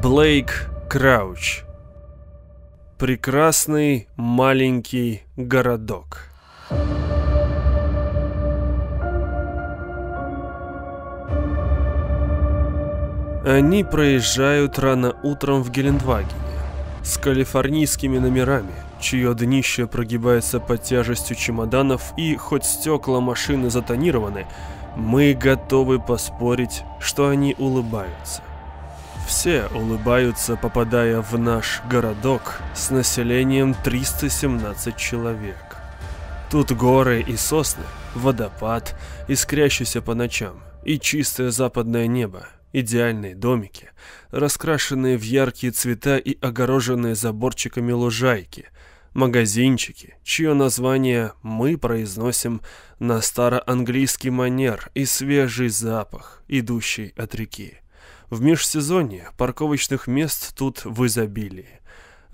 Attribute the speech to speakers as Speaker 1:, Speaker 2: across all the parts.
Speaker 1: Блейк Крауч. Прекрасный маленький городок. Они проезжают рано утром в Гелендвагене с калифорнийскими номерами, чье днище прогибается под тяжестью чемоданов и хоть стекла машины затонированы, мы готовы поспорить, что они улыбаются. Все улыбаются, попадая в наш городок с населением 317 человек. Тут горы и сосны, водопад, искрящийся по ночам, и чистое западное небо, Идеальные домики, раскрашенные в яркие цвета и огороженные заборчиками лужайки, магазинчики, чье название мы произносим на староанглийский манер и свежий запах, идущий от реки. В межсезонье парковочных мест тут в изобилии.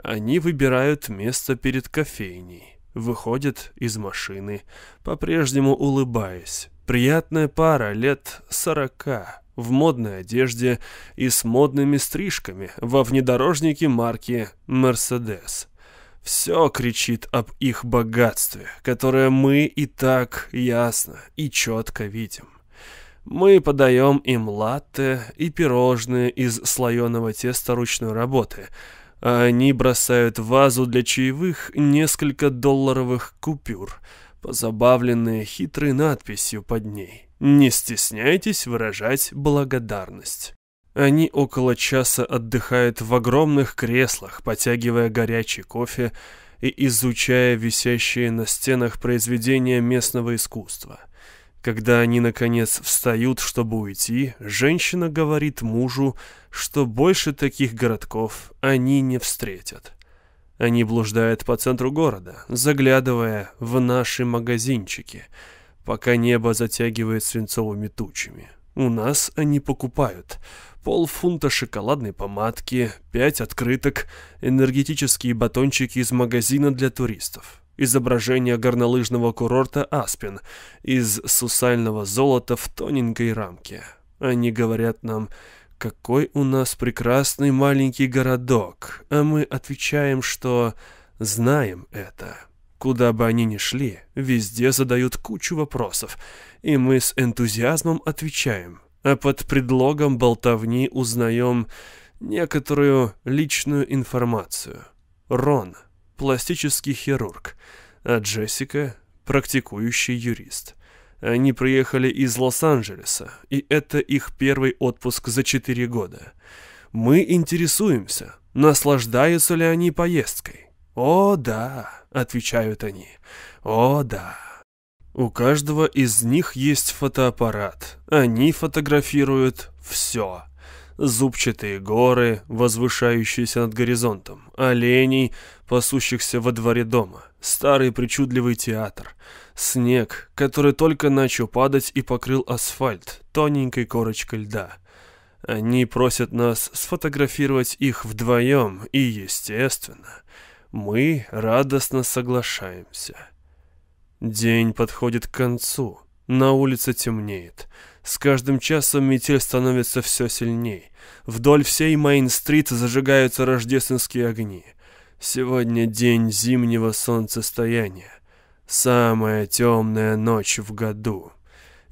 Speaker 1: Они выбирают место перед кофейней, выходят из машины, по-прежнему улыбаясь. Приятная пара лет сорока, в модной одежде и с модными стрижками во внедорожнике марки «Мерседес». Все кричит об их богатстве, которое мы и так ясно и четко видим. Мы подаем им латте и пирожные из слоеного теста ручной работы, они бросают в вазу для чаевых несколько долларовых купюр, позабавленные хитрой надписью под ней. Не стесняйтесь выражать благодарность. Они около часа отдыхают в огромных креслах, потягивая горячий кофе и изучая висящие на стенах произведения местного искусства. Когда они, наконец, встают, чтобы уйти, женщина говорит мужу, что больше таких городков они не встретят. Они блуждают по центру города, заглядывая в наши магазинчики – пока небо затягивает свинцовыми тучами. У нас они покупают полфунта шоколадной помадки, пять открыток, энергетические батончики из магазина для туристов, изображение горнолыжного курорта Аспен из сусального золота в тоненькой рамке. Они говорят нам, какой у нас прекрасный маленький городок, а мы отвечаем, что знаем это. Куда бы они ни шли, везде задают кучу вопросов, и мы с энтузиазмом отвечаем, а под предлогом болтовни узнаем некоторую личную информацию. Рон – пластический хирург, а Джессика – практикующий юрист. Они приехали из Лос-Анджелеса, и это их первый отпуск за четыре года. Мы интересуемся, наслаждаются ли они поездкой. «О, да», — отвечают они, — «о, да». У каждого из них есть фотоаппарат. Они фотографируют все. Зубчатые горы, возвышающиеся над горизонтом, оленей, пасущихся во дворе дома, старый причудливый театр, снег, который только начал падать и покрыл асфальт тоненькой корочкой льда. Они просят нас сфотографировать их вдвоем, и, естественно, мы радостно соглашаемся. День подходит к концу. На улице темнеет. С каждым часом метель становится все сильней. Вдоль всей Мейн-стрит зажигаются рождественские огни. Сегодня день зимнего солнцестояния. Самая темная ночь в году.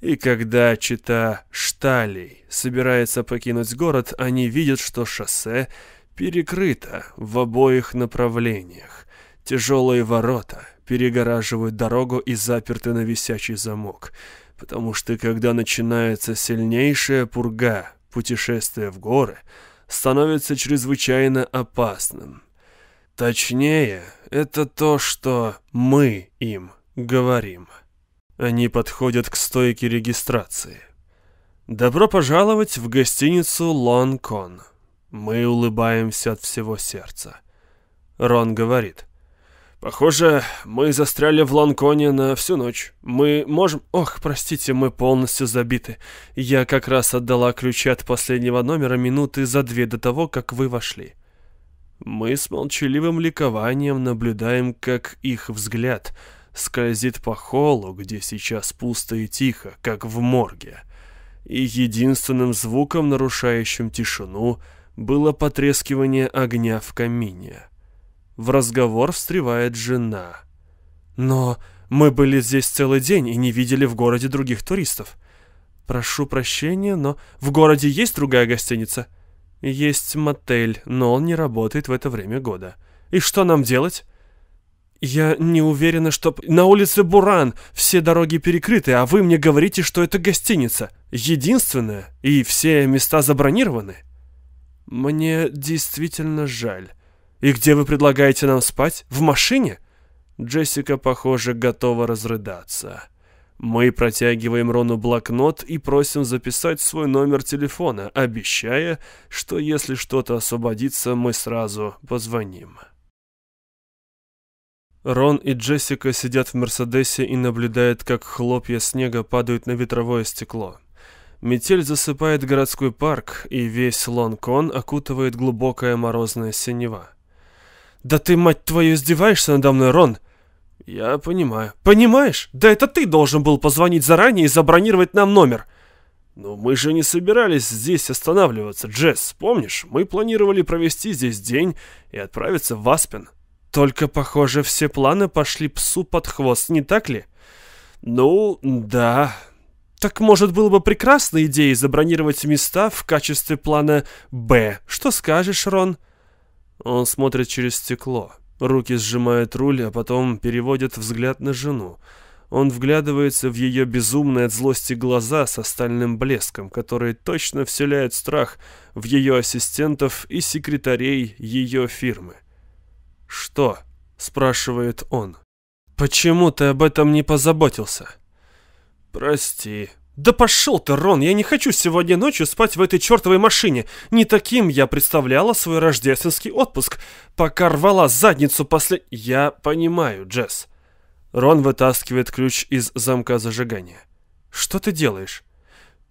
Speaker 1: И когда чита Шталей собирается покинуть город, они видят, что шоссе перекрыто в обоих направлениях. Тяжелые ворота перегораживают дорогу и заперты на висячий замок, потому что когда начинается сильнейшая пурга, путешествие в горы становится чрезвычайно опасным. Точнее, это то, что мы им говорим. Они подходят к стойке регистрации. Добро пожаловать в гостиницу Лонкон. Мы улыбаемся от всего сердца. Рон говорит. «Похоже, мы застряли в Ланконе на всю ночь. Мы можем... Ох, простите, мы полностью забиты. Я как раз отдала ключи от последнего номера минуты за две до того, как вы вошли». Мы с молчаливым ликованием наблюдаем, как их взгляд скользит по холлу, где сейчас пусто и тихо, как в морге. И единственным звуком, нарушающим тишину, было потрескивание огня в камине. В разговор встревает жена. «Но мы были здесь целый день и не видели в городе других туристов. Прошу прощения, но в городе есть другая гостиница?» «Есть мотель, но он не работает в это время года. И что нам делать?» «Я не уверена, что... На улице Буран, все дороги перекрыты, а вы мне говорите, что это гостиница. Единственная, и все места забронированы». «Мне действительно жаль. И где вы предлагаете нам спать? В машине?» Джессика, похоже, готова разрыдаться. Мы протягиваем Рону блокнот и просим записать свой номер телефона, обещая, что если что-то освободится, мы сразу позвоним. Рон и Джессика сидят в Мерседесе и наблюдают, как хлопья снега падают на ветровое стекло. Метель засыпает городской парк, и весь Лонг-Кон окутывает глубокая морозная синева. «Да ты, мать твою, издеваешься надо мной, Рон?» «Я понимаю». «Понимаешь? Да это ты должен был позвонить заранее и забронировать нам номер». «Но мы же не собирались здесь останавливаться, Джесс. Помнишь, мы планировали провести здесь день и отправиться в Аспен». Только, похоже, все планы пошли псу под хвост, не так ли? Ну, да. Так, может, было бы прекрасной идеей забронировать места в качестве плана «Б». Что скажешь, Рон? Он смотрит через стекло. Руки сжимают руль, а потом переводит взгляд на жену. Он вглядывается в ее безумные от злости глаза с остальным блеском, который точно вселяет страх в ее ассистентов и секретарей ее фирмы. «Что?» — спрашивает он. «Почему ты об этом не позаботился?» «Прости». «Да пошел ты, Рон, я не хочу сегодня ночью спать в этой чертовой машине. Не таким я представляла свой рождественский отпуск, пока рвала задницу после...» «Я понимаю, Джесс». Рон вытаскивает ключ из замка зажигания. «Что ты делаешь?»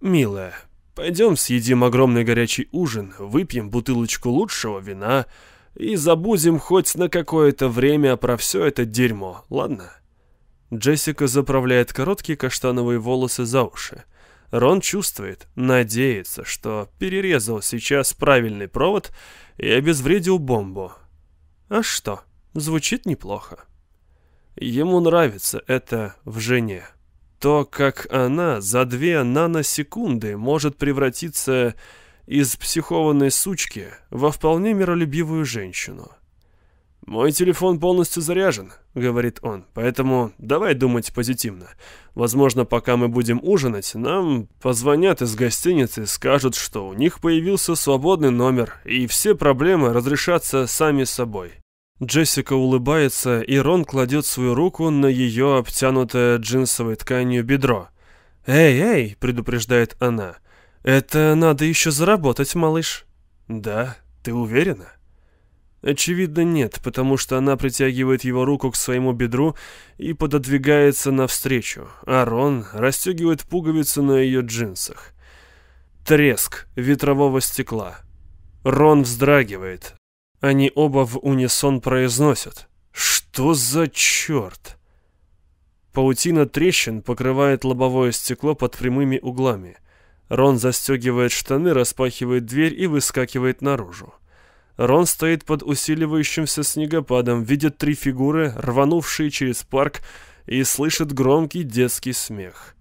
Speaker 1: «Милая, пойдем съедим огромный горячий ужин, выпьем бутылочку лучшего вина, и забудем хоть на какое-то время про все это дерьмо, ладно?» Джессика заправляет короткие каштановые волосы за уши. Рон чувствует, надеется, что перерезал сейчас правильный провод и обезвредил бомбу. А что, звучит неплохо. Ему нравится это в жене. То, как она за две наносекунды может превратиться из психованной сучки во вполне миролюбивую женщину. «Мой телефон полностью заряжен», — говорит он, — «поэтому давай думать позитивно. Возможно, пока мы будем ужинать, нам позвонят из гостиницы скажут, что у них появился свободный номер, и все проблемы разрешатся сами собой». Джессика улыбается, и Рон кладет свою руку на ее обтянутое джинсовой тканью бедро. «Эй, эй!» — предупреждает она. «Это надо еще заработать, малыш». «Да? Ты уверена?» Очевидно, нет, потому что она притягивает его руку к своему бедру и пододвигается навстречу, Рон расстегивает пуговицу на ее джинсах. Треск ветрового стекла. Рон вздрагивает. Они оба в унисон произносят. «Что за черт?» Паутина трещин покрывает лобовое стекло под прямыми углами. Рон застегивает штаны, распахивает дверь и выскакивает наружу. Рон стоит под усиливающимся снегопадом, видит три фигуры, рванувшие через парк, и слышит громкий детский смех.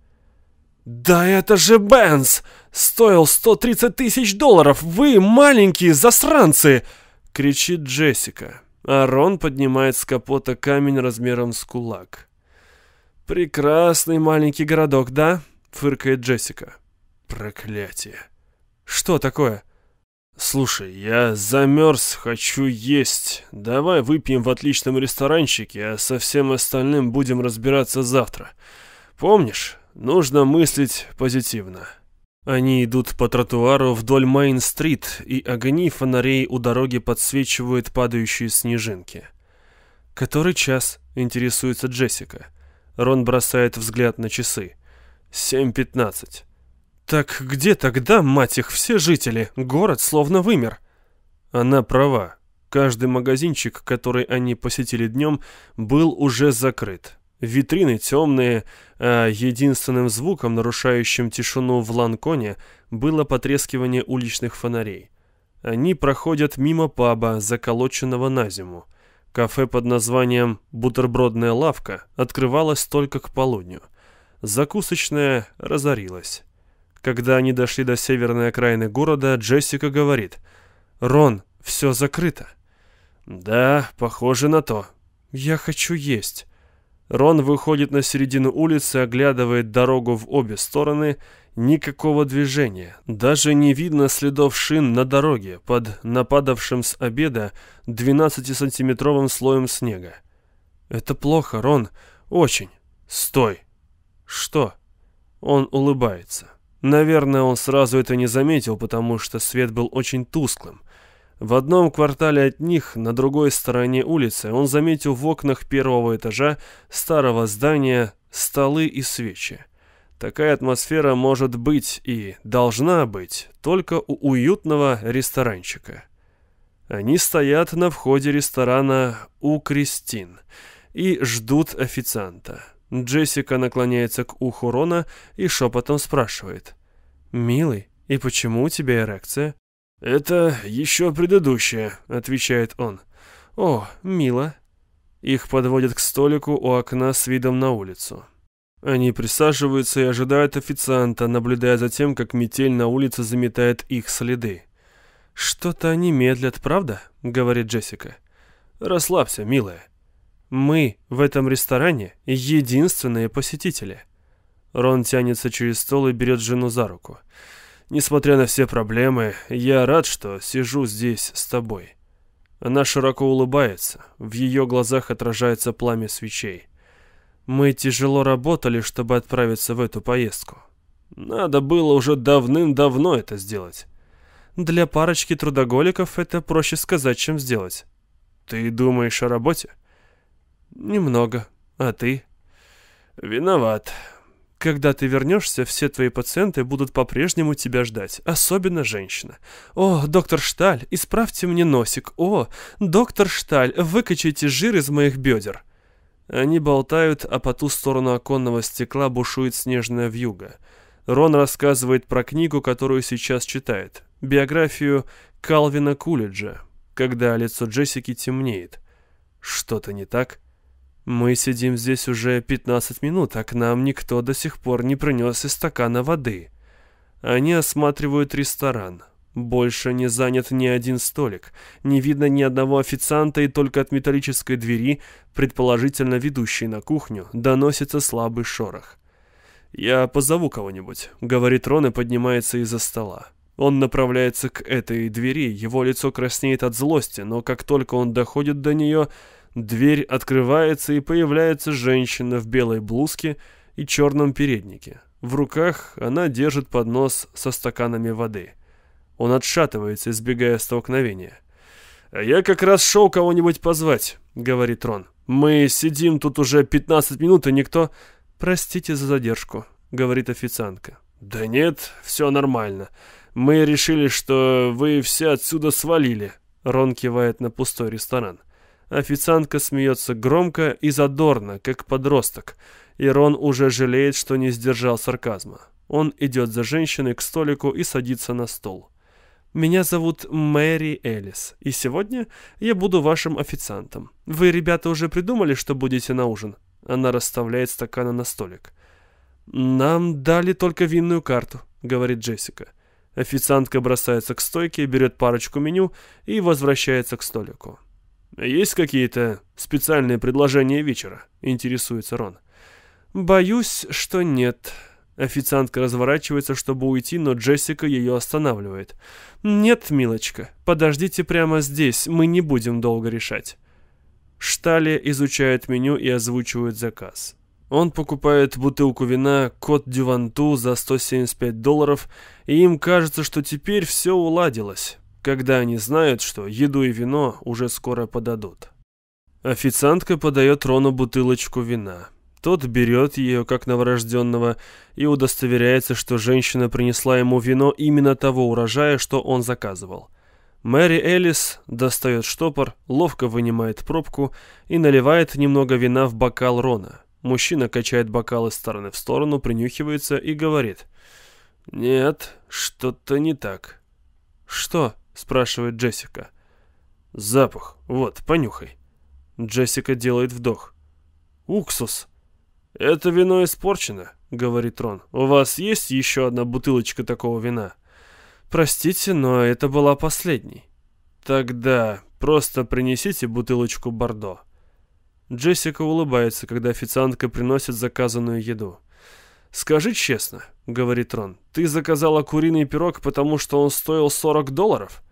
Speaker 1: «Да это же Бенз! Стоил 130 тысяч долларов! Вы маленькие засранцы!» — кричит Джессика, а Рон поднимает с капота камень размером с кулак. «Прекрасный маленький городок, да?» — фыркает Джессика. Проклятие. Что такое? Слушай, я замерз, хочу есть. Давай выпьем в отличном ресторанчике, а со всем остальным будем разбираться завтра. Помнишь, нужно мыслить позитивно. Они идут по тротуару вдоль Мейн-стрит, и огни фонарей у дороги подсвечивают падающие снежинки. «Который час?» — интересуется Джессика. Рон бросает взгляд на часы. «Семь пятнадцать». Так где тогда, мать их, все жители? Город словно вымер. Она права. Каждый магазинчик, который они посетили днем, был уже закрыт. Витрины темные, а единственным звуком, нарушающим тишину в Ланконе, было потрескивание уличных фонарей. Они проходят мимо паба, заколоченного на зиму. Кафе под названием «Бутербродная лавка» открывалось только к полудню. Закусочная разорилась. Когда они дошли до северной окраины города, Джессика говорит «Рон, все закрыто». «Да, похоже на то. Я хочу есть». Рон выходит на середину улицы, оглядывает дорогу в обе стороны. Никакого движения. Даже не видно следов шин на дороге под нападавшим с обеда 12-сантиметровым слоем снега. Это плохо, Рон. Очень. Стой. Что? Он улыбается. Наверное, он сразу это не заметил, потому что свет был очень тусклым. В одном квартале от них, на другой стороне улицы, он заметил в окнах первого этажа старого здания столы и свечи. Такая атмосфера может быть и должна быть только у уютного ресторанчика. Они стоят на входе ресторана у Кристин и ждут официанта. Джессика наклоняется к уху Рона и шепотом спрашивает. «Милый, и почему у тебя эрекция?» «Это еще предыдущее», — отвечает он. «О, мило». Их подводят к столику у окна с видом на улицу. Они присаживаются и ожидают официанта, наблюдая за тем, как метель на улице заметает их следы. «Что-то они медлят, правда?» — говорит Джессика. «Расслабься, милая. Мы в этом ресторане единственные посетители». Рон тянется через стол и берет жену за руку. Несмотря на все проблемы, я рад, что сижу здесь с тобой. Она широко улыбается, в ее глазах отражается пламя свечей. Мы тяжело работали, чтобы отправиться в эту поездку. Надо было уже давным-давно это сделать. Для парочки трудоголиков это проще сказать, чем сделать. Ты думаешь о работе? Немного. А ты? Виноват. Когда ты вернешься, все твои пациенты будут по-прежнему тебя ждать, особенно женщина. О, доктор Шталь, исправьте мне носик. О, доктор Шталь, выкачайте жир из моих бедер. Они болтают, а по ту сторону оконного стекла бушует снежная вьюга. Рон рассказывает про книгу, которую сейчас читает. Биографию Калвина Кулиджа, когда лицо Джессики темнеет. Что-то не так? Мы сидим здесь уже 15 минут, а к нам никто до сих пор не принес и стакана воды. Они осматривают ресторан. Больше не занят ни один столик. Не видно ни одного официанта, и только от металлической двери, предположительно ведущей на кухню, доносится слабый шорох. «Я позову кого-нибудь», — говорит Рон и поднимается из-за стола. Он направляется к этой двери, его лицо краснеет от злости, но как только он доходит до нее, Дверь открывается, и появляется женщина в белой блузке и черном переднике. В руках она держит поднос со стаканами воды. Он отшатывается, избегая столкновения. «А я как раз шел кого-нибудь позвать», — говорит Рон. «Мы сидим тут уже 15 минут, и никто...» «Простите за задержку», — говорит официантка. «Да нет, все нормально. Мы решили, что вы все отсюда свалили», — Рон кивает на пустой ресторан. Официантка смеется громко и задорно, как подросток, и Рон уже жалеет, что не сдержал сарказма. Он идет за женщиной к столику и садится на стол. «Меня зовут Мэри Элис, и сегодня я буду вашим официантом. Вы, ребята, уже придумали, что будете на ужин?» Она расставляет стаканы на столик. «Нам дали только винную карту», — говорит Джессика. Официантка бросается к стойке, берет парочку меню и возвращается к столику. «Есть какие-то специальные предложения вечера?» — интересуется Рон. «Боюсь, что нет». Официантка разворачивается, чтобы уйти, но Джессика ее останавливает. «Нет, милочка, подождите прямо здесь, мы не будем долго решать». Штали изучает меню и озвучивает заказ. Он покупает бутылку вина «Кот Дюванту» за 175 долларов, и им кажется, что теперь все уладилось когда они знают, что еду и вино уже скоро подадут. Официантка подает Рону бутылочку вина. Тот берет ее, как новорожденного, и удостоверяется, что женщина принесла ему вино именно того урожая, что он заказывал. Мэри Элис достает штопор, ловко вынимает пробку и наливает немного вина в бокал Рона. Мужчина качает бокал из стороны в сторону, принюхивается и говорит. «Нет, что-то не так». «Что?» — спрашивает Джессика. «Запах. Вот, понюхай». Джессика делает вдох. «Уксус». «Это вино испорчено», — говорит Рон. «У вас есть еще одна бутылочка такого вина?» «Простите, но это была последней». «Тогда просто принесите бутылочку Бордо». Джессика улыбается, когда официантка приносит заказанную еду. «Скажи честно», — говорит Рон, — «ты заказала куриный пирог, потому что он стоил 40 долларов?»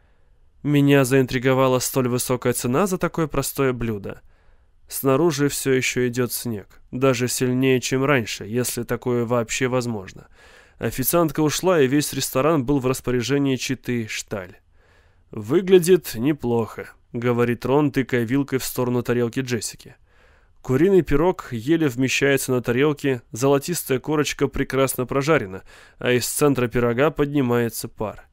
Speaker 1: Меня заинтриговала столь высокая цена за такое простое блюдо. Снаружи все еще идет снег, даже сильнее, чем раньше, если такое вообще возможно. Официантка ушла, и весь ресторан был в распоряжении читы Шталь. «Выглядит неплохо», — говорит Рон, тыкая вилкой в сторону тарелки Джессики. Куриный пирог еле вмещается на тарелке, золотистая корочка прекрасно прожарена, а из центра пирога поднимается пар.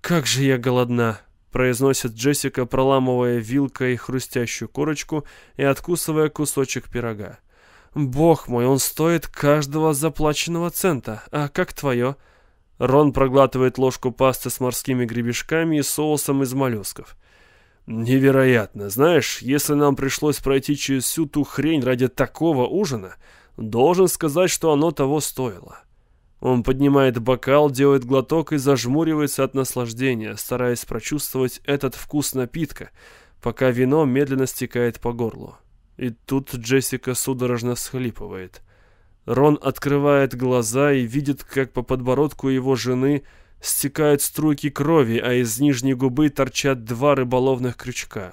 Speaker 1: «Как же я голодна!» — произносит Джессика, проламывая вилкой хрустящую корочку и откусывая кусочек пирога. «Бог мой, он стоит каждого заплаченного цента. А как твое?» Рон проглатывает ложку пасты с морскими гребешками и соусом из моллюсков. «Невероятно. Знаешь, если нам пришлось пройти через всю ту хрень ради такого ужина, должен сказать, что оно того стоило». Он поднимает бокал, делает глоток и зажмуривается от наслаждения, стараясь прочувствовать этот вкус напитка, пока вино медленно стекает по горлу. И тут Джессика судорожно всхлипывает. Рон открывает глаза и видит, как по подбородку его жены стекают струйки крови, а из нижней губы торчат два рыболовных крючка.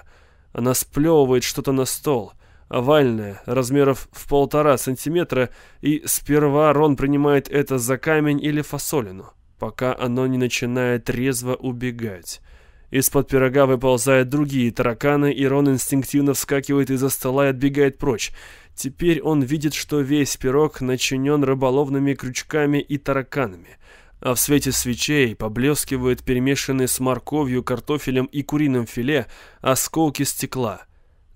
Speaker 1: Она сплевывает что-то на стол — овальное, размеров в полтора сантиметра, и сперва Рон принимает это за камень или фасолину, пока оно не начинает резво убегать. Из-под пирога выползают другие тараканы, и Рон инстинктивно вскакивает из-за стола и отбегает прочь. Теперь он видит, что весь пирог начинен рыболовными крючками и тараканами, а в свете свечей поблескивают перемешанные с морковью, картофелем и куриным филе осколки стекла —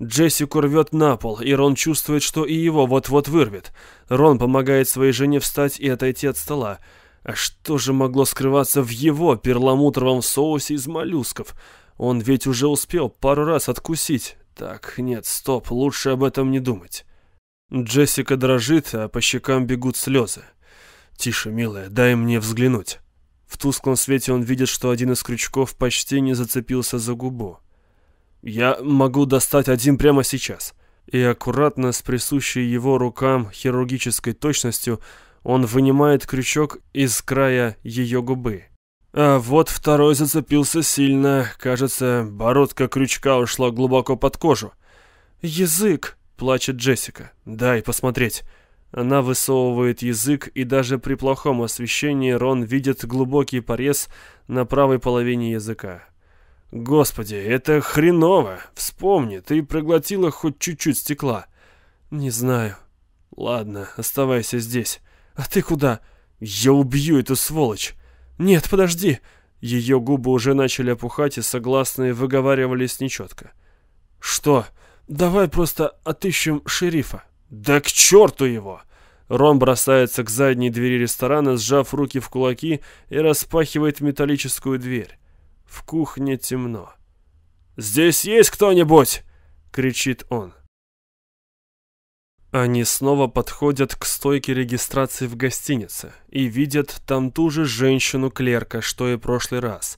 Speaker 1: Джессику рвет на пол, и Рон чувствует, что и его вот-вот вырвет. Рон помогает своей жене встать и отойти от стола. А что же могло скрываться в его перламутровом соусе из моллюсков? Он ведь уже успел пару раз откусить. Так, нет, стоп, лучше об этом не думать. Джессика дрожит, а по щекам бегут слезы. «Тише, милая, дай мне взглянуть». В тусклом свете он видит, что один из крючков почти не зацепился за губу. Я могу достать один прямо сейчас. И аккуратно с присущей его рукам хирургической точностью он вынимает крючок из края ее губы. А вот второй зацепился сильно. Кажется, бородка крючка ушла глубоко под кожу. «Язык!» — плачет Джессика. «Дай посмотреть». Она высовывает язык, и даже при плохом освещении Рон видит глубокий порез на правой половине языка. Господи, это хреново. Вспомни, ты проглотила хоть чуть-чуть стекла. Не знаю. Ладно, оставайся здесь. А ты куда? Я убью эту сволочь. Нет, подожди. Ее губы уже начали опухать, и согласные выговаривались нечетко. Что? Давай просто отыщем шерифа. Да к черту его! Рон бросается к задней двери ресторана, сжав руки в кулаки и распахивает металлическую дверь. В кухне темно. «Здесь есть кто-нибудь?» — кричит он. Они снова подходят к стойке регистрации в гостинице и видят там ту же женщину-клерка, что и прошлый раз.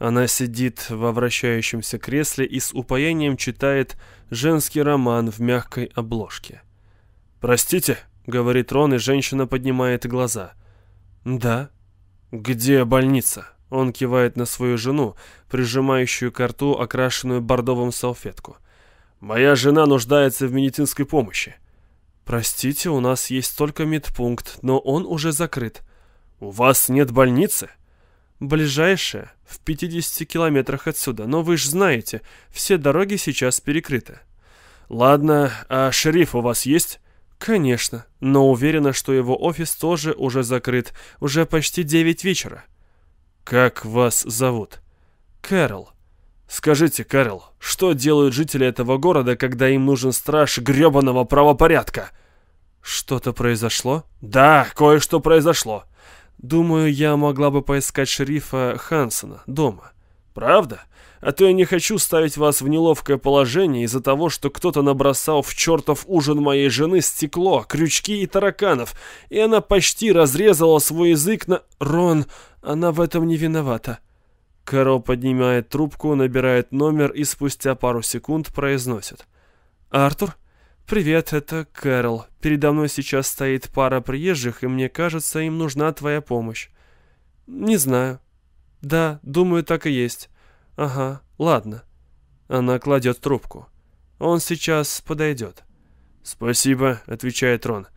Speaker 1: Она сидит во вращающемся кресле и с упоением читает женский роман в мягкой обложке. «Простите», — говорит Рон, и женщина поднимает глаза. «Да». «Где больница?» Он кивает на свою жену, прижимающую к рту окрашенную бордовым салфетку. «Моя жена нуждается в медицинской помощи». «Простите, у нас есть только медпункт, но он уже закрыт». «У вас нет больницы?» «Ближайшая, в 50 километрах отсюда, но вы же знаете, все дороги сейчас перекрыты». «Ладно, а шериф у вас есть?» «Конечно, но уверена, что его офис тоже уже закрыт, уже почти 9 вечера». «Как вас зовут?» «Кэрол». «Скажите, Кэрол, что делают жители этого города, когда им нужен страж грёбаного правопорядка?» «Что-то произошло?» «Да, кое-что произошло». «Думаю, я могла бы поискать шерифа Хансона дома». Правда? А то я не хочу ставить вас в неловкое положение из-за того, что кто-то набросал в чертов ужин моей жены стекло, крючки и тараканов, и она почти разрезала свой язык на... Рон, она в этом не виновата. Кэрол поднимает трубку, набирает номер и спустя пару секунд произносит. «Артур? Привет, это Кэрол. Передо мной сейчас стоит пара приезжих, и мне кажется, им нужна твоя помощь». «Не знаю». «Да, думаю, так и есть». «Ага, ладно». Она кладет трубку. «Он сейчас подойдет». «Спасибо», — отвечает Рон.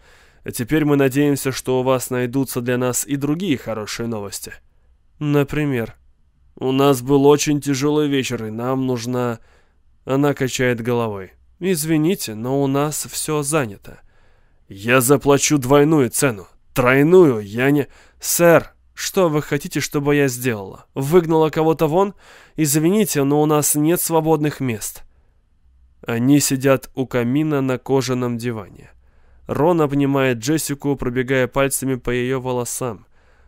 Speaker 1: «А теперь мы надеемся, что у вас найдутся для нас и другие хорошие новости». «Например?» «У нас был очень тяжелый вечер, и нам нужна...» Она качает головой. «Извините, но у нас все занято». «Я заплачу двойную цену. Тройную я не...» «Сэр, что вы хотите, чтобы я сделала? Выгнала кого-то вон? Извините, но у нас нет свободных мест». Они сидят у камина на кожаном диване. Рон обнимает Джессику, пробегая пальцами по ее волосам.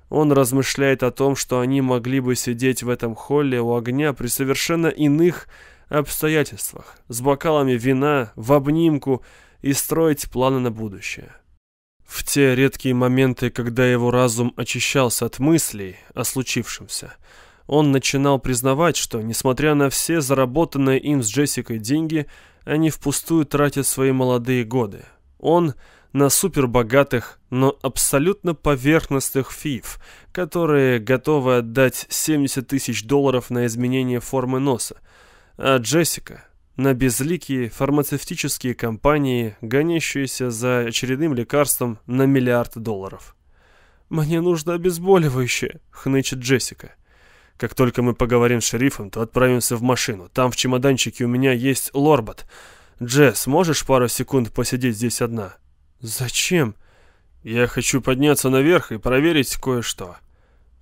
Speaker 1: Он размышляет о том, что они могли бы сидеть в этом холле у огня при совершенно иных обстоятельствах, с бокалами вина, в обнимку и строить планы на будущее. В те редкие моменты, когда его разум очищался от мыслей о случившемся, он начинал признавать, что, несмотря на все заработанные им с Джессикой деньги, они впустую тратят свои молодые годы. Он на супербогатых, но абсолютно поверхностных фиф, которые готовы отдать 70 тысяч долларов на изменение формы носа, а Джессика на безликие фармацевтические компании, гонящиеся за очередным лекарством на миллиард долларов. «Мне нужно обезболивающее», — хнычет Джессика. «Как только мы поговорим с шерифом, то отправимся в машину. Там в чемоданчике у меня есть лорбот. Джесс, можешь пару секунд посидеть здесь одна?» «Зачем?» «Я хочу подняться наверх и проверить кое-что».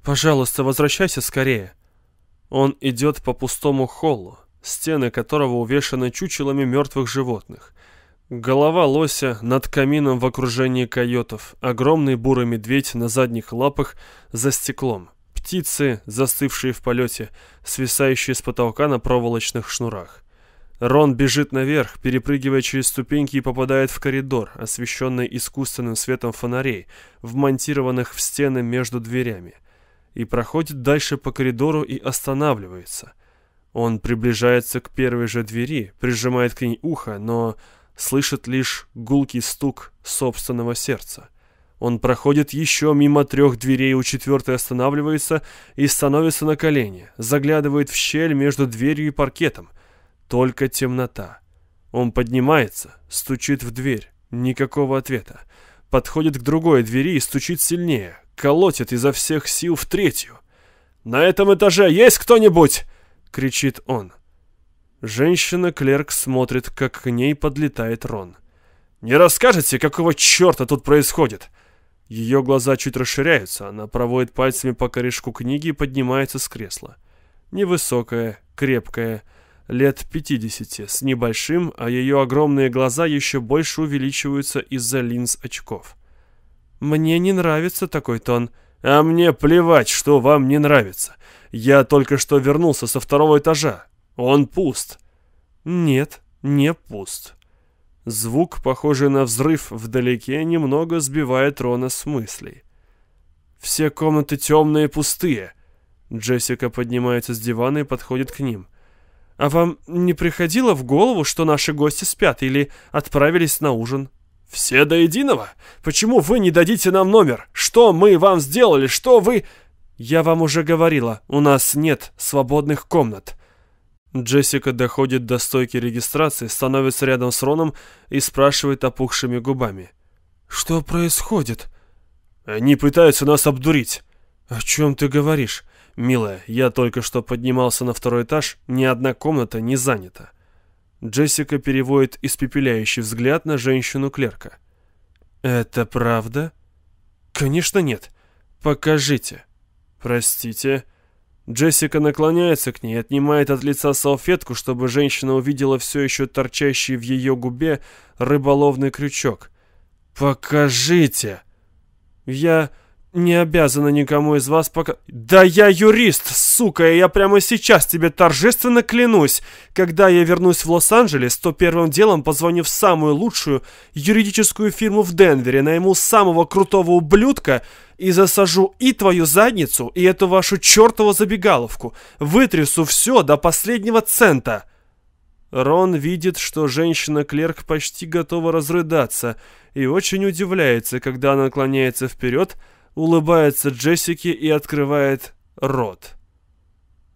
Speaker 1: «Пожалуйста, возвращайся скорее». Он идет по пустому холлу, стены которого увешаны чучелами мертвых животных. Голова лося над камином в окружении койотов, огромный бурый медведь на задних лапах за стеклом, птицы, застывшие в полете, свисающие с потолка на проволочных шнурах. Рон бежит наверх, перепрыгивая через ступеньки и попадает в коридор, освещенный искусственным светом фонарей, вмонтированных в стены между дверями, и проходит дальше по коридору и останавливается – он приближается к первой же двери, прижимает к ней ухо, но слышит лишь гулкий стук собственного сердца. Он проходит еще мимо трех дверей, у четвертой останавливается и становится на колени, заглядывает в щель между дверью и паркетом. Только темнота. Он поднимается, стучит в дверь. Никакого ответа. Подходит к другой двери и стучит сильнее. Колотит изо всех сил в третью. «На этом этаже есть кто-нибудь?» кричит он. Женщина-клерк смотрит, как к ней подлетает Рон. «Не расскажете, какого черта тут происходит?» Ее глаза чуть расширяются, она проводит пальцами по корешку книги и поднимается с кресла. Невысокая, крепкая, лет 50, с небольшим, а ее огромные глаза еще больше увеличиваются из-за линз очков. «Мне не нравится такой тон», «А мне плевать, что вам не нравится. Я только что вернулся со второго этажа. Он пуст». «Нет, не пуст». Звук, похожий на взрыв вдалеке, немного сбивает Рона с мыслей. «Все комнаты темные и пустые». Джессика поднимается с дивана и подходит к ним. «А вам не приходило в голову, что наши гости спят или отправились на ужин?» «Все до единого? Почему вы не дадите нам номер? Что мы вам сделали? Что вы...» «Я вам уже говорила, у нас нет свободных комнат». Джессика доходит до стойки регистрации, становится рядом с Роном и спрашивает опухшими губами. «Что происходит?» «Они пытаются нас обдурить». «О чем ты говоришь?» «Милая, я только что поднимался на второй этаж, ни одна комната не занята». Джессика переводит испепеляющий взгляд на женщину-клерка. «Это правда?» «Конечно нет. Покажите». «Простите». Джессика наклоняется к ней, отнимает от лица салфетку, чтобы женщина увидела все еще торчащий в ее губе рыболовный крючок. «Покажите!» «Я не обязана никому из вас пока... Да я юрист, сука, и я прямо сейчас тебе торжественно клянусь. Когда я вернусь в Лос-Анджелес, то первым делом позвоню в самую лучшую юридическую фирму в Денвере, найму самого крутого ублюдка и засажу и твою задницу, и эту вашу чертову забегаловку. Вытрясу все до последнего цента. Рон видит, что женщина-клерк почти готова разрыдаться, и очень удивляется, когда она наклоняется вперед, улыбается Джессике и открывает рот.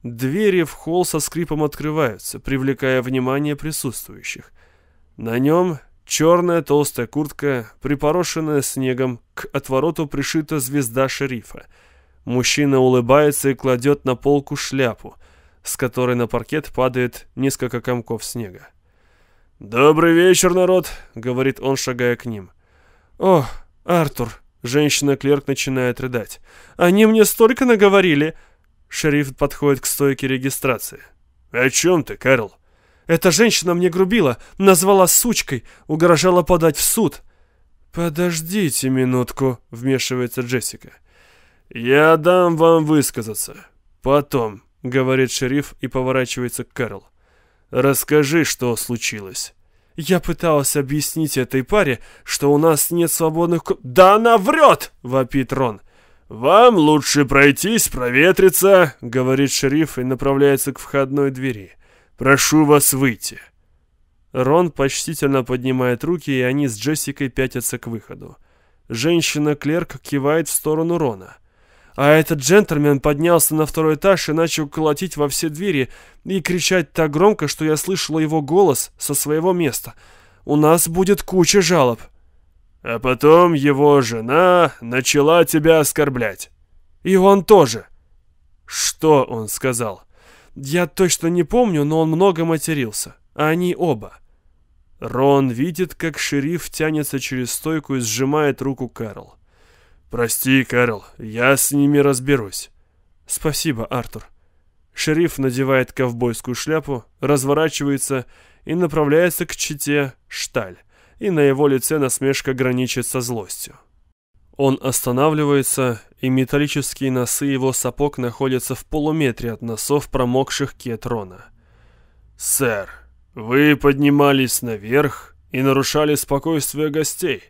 Speaker 1: Двери в холл со скрипом открываются, привлекая внимание присутствующих. На нем черная толстая куртка, припорошенная снегом, к отвороту пришита звезда шерифа. Мужчина улыбается и кладет на полку шляпу, с которой на паркет падает несколько комков снега. «Добрый вечер, народ!» — говорит он, шагая к ним. «О, Артур!» Женщина-клерк начинает рыдать. «Они мне столько наговорили!» Шериф подходит к стойке регистрации. «О чем ты, Кэрол?» «Эта женщина мне грубила, назвала сучкой, угрожала подать в суд». «Подождите минутку», — вмешивается Джессика. «Я дам вам высказаться. Потом», — говорит шериф и поворачивается к Кэрол. «Расскажи, что случилось». Я пытался объяснить этой паре, что у нас нет свободных... «Да она врет!» — вопит Рон. «Вам лучше пройтись, проветриться», — говорит шериф и направляется к входной двери. «Прошу вас выйти». Рон почтительно поднимает руки, и они с Джессикой пятятся к выходу. Женщина-клерк кивает в сторону Рона. А этот джентльмен поднялся на второй этаж и начал колотить во все двери и кричать так громко, что я слышала его голос со своего места. «У нас будет куча жалоб». А потом его жена начала тебя оскорблять. И он тоже. Что он сказал? Я точно не помню, но он много матерился. Они оба. Рон видит, как шериф тянется через стойку и сжимает руку Кэрол. «Прости, Кэрол, я с ними разберусь». «Спасибо, Артур». Шериф надевает ковбойскую шляпу, разворачивается и направляется к чите Шталь, и на его лице насмешка граничит со злостью. Он останавливается, и металлические носы его сапог находятся в полуметре от носов промокших кетрона. «Сэр, вы поднимались наверх и нарушали спокойствие гостей.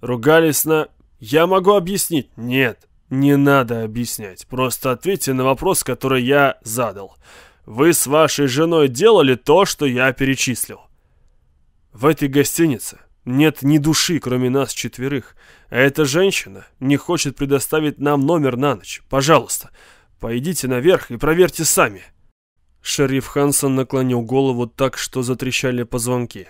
Speaker 1: Ругались на...» Я могу объяснить. Нет, не надо объяснять. Просто ответьте на вопрос, который я задал. Вы с вашей женой делали то, что я перечислил. В этой гостинице нет ни души, кроме нас четверых. А эта женщина не хочет предоставить нам номер на ночь. Пожалуйста, пойдите наверх и проверьте сами. Шериф Хансон наклонил голову так, что затрещали позвонки.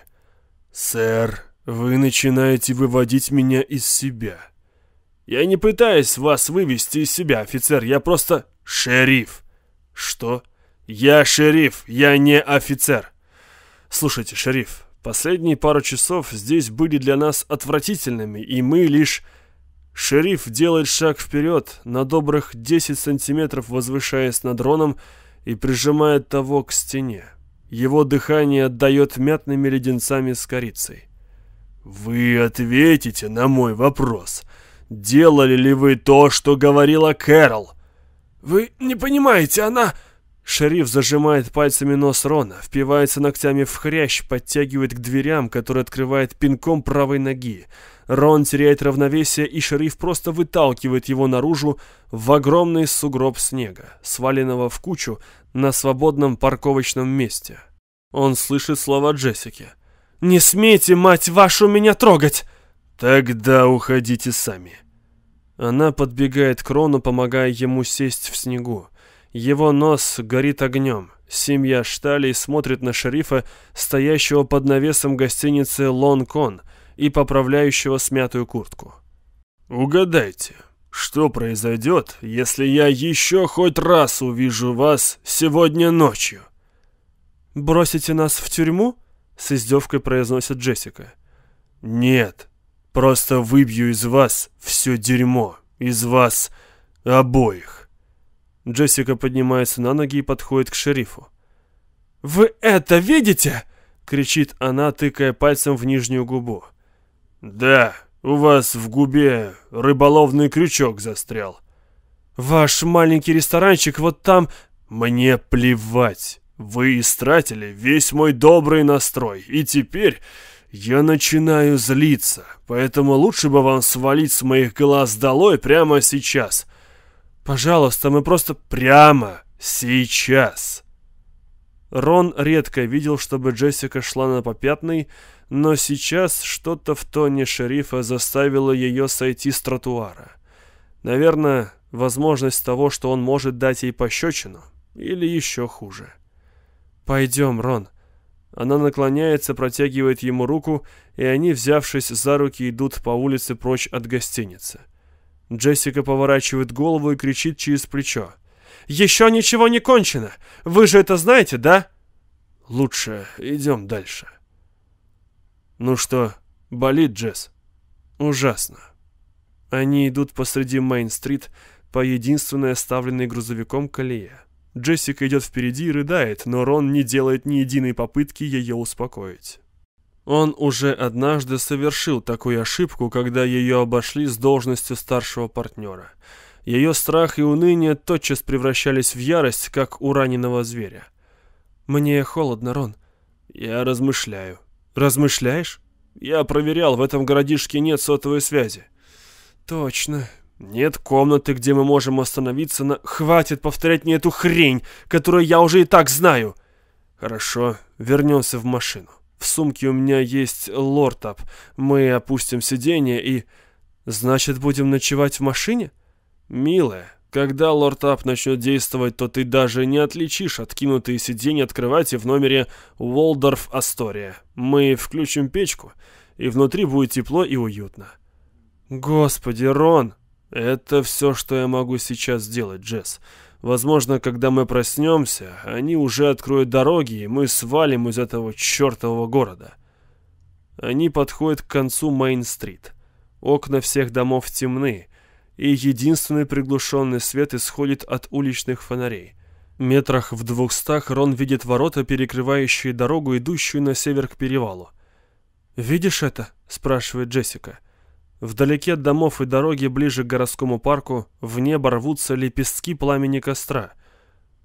Speaker 1: «Сэр, вы начинаете выводить меня из себя. Я не пытаюсь вас вывести из себя, офицер, я просто шериф. Что? Я шериф, я не офицер. Слушайте, шериф, последние пару часов здесь были для нас отвратительными, и мы лишь... Шериф делает шаг вперед, на добрых 10 сантиметров возвышаясь над дроном и прижимает того к стене. Его дыхание отдает мятными леденцами с корицей. «Вы ответите на мой вопрос», Делали ли вы то, что говорила Кэрол? Вы не понимаете, она... Шериф зажимает пальцами нос Рона, впивается ногтями в хрящ, подтягивает к дверям, который открывает пинком правой ноги. Рон теряет равновесие, и шериф просто выталкивает его наружу в огромный сугроб снега, сваленного в кучу на свободном парковочном месте. Он слышит слова Джессики. «Не смейте, мать вашу, меня трогать!» «Тогда уходите сами». Она подбегает к Рону, помогая ему сесть в снегу. Его нос горит огнем. Семья Шталей смотрит на шерифа, стоящего под навесом гостиницы «Лон Кон» и поправляющего смятую куртку. «Угадайте, что произойдет, если я еще хоть раз увижу вас сегодня ночью?» «Бросите нас в тюрьму?» — с издевкой произносит Джессика. «Нет, Просто выбью из вас все дерьмо. Из вас обоих. Джессика поднимается на ноги и подходит к шерифу. «Вы это видите?» — кричит она, тыкая пальцем в нижнюю губу. «Да, У вас в губе рыболовный крючок застрял.
Speaker 2: Ваш маленький ресторанчик вот там...
Speaker 1: Мне плевать. Вы истратили весь мой добрый настрой, и теперь я начинаю злиться, поэтому лучше бы вам свалить с моих глаз долой прямо сейчас.
Speaker 2: Пожалуйста, мы просто...
Speaker 1: Прямо сейчас.
Speaker 2: Рон редко видел, чтобы Джессика шла на попятный, но сейчас что-то в тоне шерифа заставило ее сойти с тротуара. Наверное, возможность того, что он может дать ей пощечину, или еще хуже. «Пойдем, Рон». Она наклоняется, протягивает ему руку, и они, взявшись за руки, идут по улице прочь от гостиницы. Джессика поворачивает голову и кричит через плечо. «Еще ничего не кончено! Вы же это знаете, да?»
Speaker 1: «Лучше идем дальше». «Ну что, болит, Джесс?»
Speaker 2: «Ужасно». Они идут посреди Мейн-стрит по единственной оставленной грузовиком колее. Джессика идет впереди и рыдает, но Рон не делает ни единой попытки ее успокоить. Он уже однажды совершил такую ошибку, когда ее обошли с должностью старшего партнера. Ее страх и уныние тотчас превращались в ярость, как у раненого зверя. «Мне холодно, Рон».
Speaker 1: «Я размышляю».
Speaker 2: «Размышляешь?»
Speaker 1: «Я проверял, в этом городишке нет сотовой связи».
Speaker 2: «Точно.
Speaker 1: Нет комнаты, где мы можем остановиться на...
Speaker 2: Хватит повторять мне эту хрень, которую я уже и так знаю.
Speaker 1: Хорошо, вернемся в машину. В сумке у меня есть лортап. Мы опустим сиденье и...
Speaker 2: Значит, будем ночевать в машине?
Speaker 1: Милая, когда лортап начнет действовать, то ты даже не отличишь откинутые сиденья от кровати в номере Уолдорф Астория. Мы включим печку, и внутри будет тепло и уютно.
Speaker 2: Господи, Рон,
Speaker 1: это все, что я могу сейчас сделать, Джесс. Возможно, когда мы проснемся, они уже откроют дороги, и мы свалим из этого чертового города. Они подходят к концу Мейн-стрит. Окна всех домов темны, и единственный приглушенный свет исходит от уличных фонарей. Метрах в двухстах Рон видит ворота, перекрывающие дорогу, идущую на север к перевалу.
Speaker 2: «Видишь это?» – спрашивает Джессика.
Speaker 1: Вдалеке от домов и дороги ближе к городскому парку в небо рвутся лепестки пламени костра.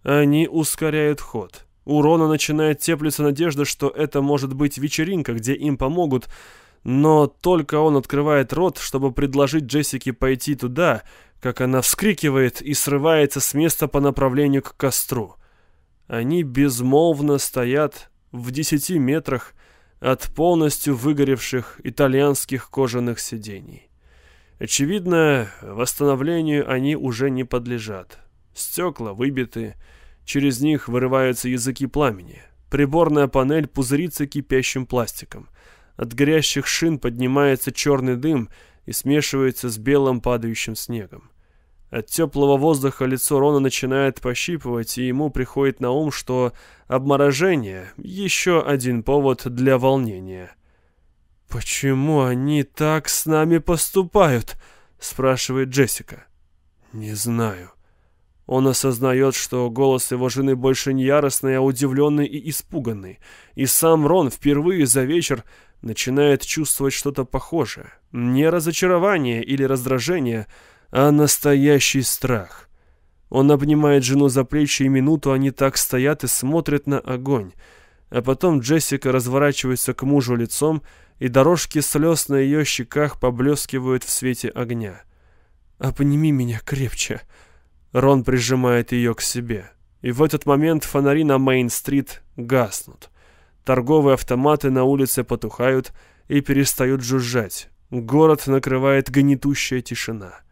Speaker 1: Они ускоряют ход. У Рона начинает теплиться надежда, что это может быть вечеринка, где им помогут, но только он открывает рот, чтобы предложить Джессике пойти туда, как она вскрикивает и срывается с места по направлению к костру. Они безмолвно стоят в десяти метрах от полностью выгоревших итальянских кожаных сидений. Очевидно, восстановлению они уже не подлежат. Стекла выбиты, через них вырываются языки пламени. Приборная панель пузырится кипящим пластиком. От горящих шин поднимается черный дым и смешивается с белым падающим снегом. От теплого воздуха лицо Рона начинает пощипывать, и ему приходит на ум, что обморожение — еще один повод для волнения.
Speaker 2: «Почему они так с нами поступают?» — спрашивает Джессика.
Speaker 1: «Не знаю». Он осознает, что голос его жены больше не яростный, а удивленный и испуганный. И сам Рон впервые за вечер начинает чувствовать что-то похожее. Не разочарование или раздражение — а настоящий страх. Он обнимает жену за плечи, и минуту они так стоят и смотрят на огонь. А потом Джессика разворачивается к мужу лицом, и дорожки слез на ее щеках поблескивают в свете огня.
Speaker 2: «Обними меня крепче».
Speaker 1: Рон прижимает ее к себе. И в этот момент фонари на Мейн-стрит гаснут. Торговые автоматы на улице потухают и перестают жужжать. Город накрывает гнетущая тишина.